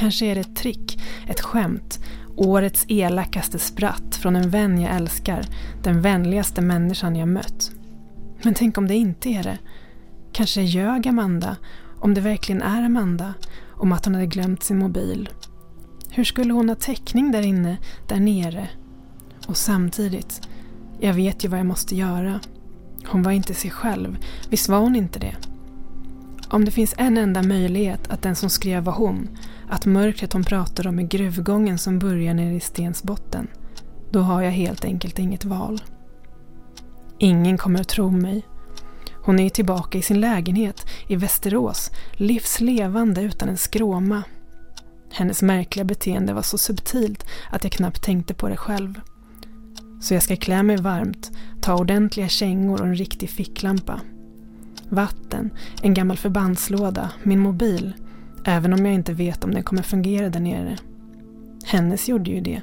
Kanske är det ett trick, ett skämt, årets elakaste spratt från en vän jag älskar, den vänligaste människan jag mött. Men tänk om det inte är det? Kanske ljög Amanda, om det verkligen är Amanda, om att hon hade glömt sin mobil. Hur skulle hon ha täckning där inne, där nere? Och samtidigt, jag vet ju vad jag måste göra. Hon var inte sig själv, visst var hon inte det? Om det finns en enda möjlighet att den som skrev var hon, att mörkret hon pratar om är gruvgången som börjar nere i Stens botten. då har jag helt enkelt inget val. Ingen kommer att tro mig. Hon är tillbaka i sin lägenhet i Västerås, livslevande utan en skråma. Hennes märkliga beteende var så subtilt att jag knappt tänkte på det själv. Så jag ska klä mig varmt, ta ordentliga kängor och en riktig ficklampa. Vatten, en gammal förbandslåda, min mobil. Även om jag inte vet om den kommer fungera där nere. Hennes gjorde ju det.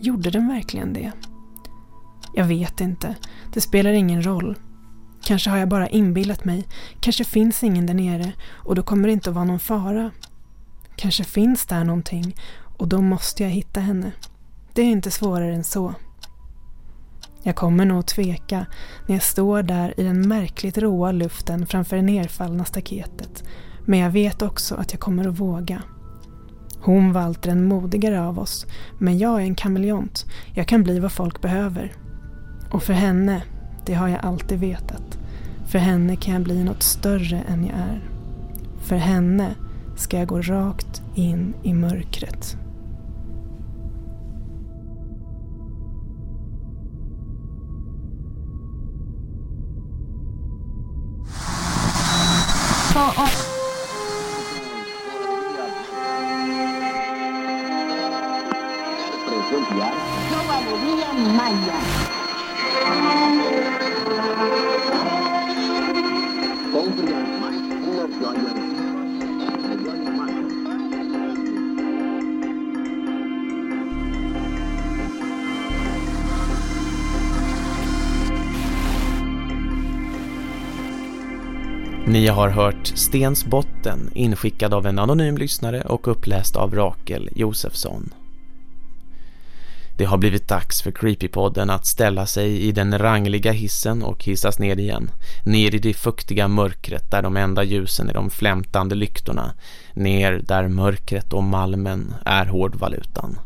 Gjorde den verkligen det? Jag vet inte. Det spelar ingen roll. Kanske har jag bara inbillat mig. Kanske finns ingen där nere och då kommer det inte att vara någon fara. Kanske finns där någonting och då måste jag hitta henne. Det är inte svårare än så. Jag kommer nog tveka när jag står där i den märkligt råa luften framför det nerfallna staketet. Men jag vet också att jag kommer att våga. Hon var alltid den modigare av oss, men jag är en kameleont. Jag kan bli vad folk behöver. Och för henne, det har jag alltid vetat. För henne kan jag bli något större än jag är. För henne ska jag gå rakt in i mörkret. Ni har hört Stens botten inskickad av en anonym lyssnare och uppläst av Rakel Josefsson. Det har blivit dags för Creepypodden att ställa sig i den rangliga hissen och hissas ner igen. Ner i det fuktiga mörkret där de enda ljusen är de flämtande lyktorna. Ner där mörkret och malmen är hårdvalutan.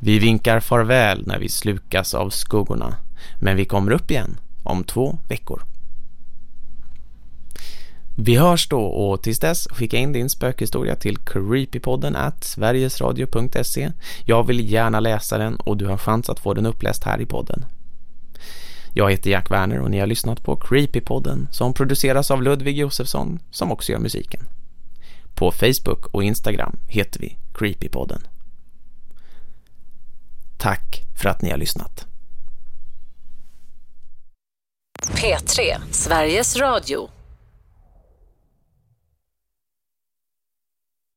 Vi vinkar farväl när vi slukas av skuggorna. Men vi kommer upp igen om två veckor. Vi hörs då och tills dess skicka in din spökhistoria till creepypodden at sverigesradio.se. Jag vill gärna läsa den och du har chans att få den uppläst här i podden. Jag heter Jack Werner och ni har lyssnat på Creepypodden som produceras av Ludvig Josefsson som också gör musiken. På Facebook och Instagram heter vi Creepypodden. Tack för att ni har lyssnat. P3, Sveriges Radio.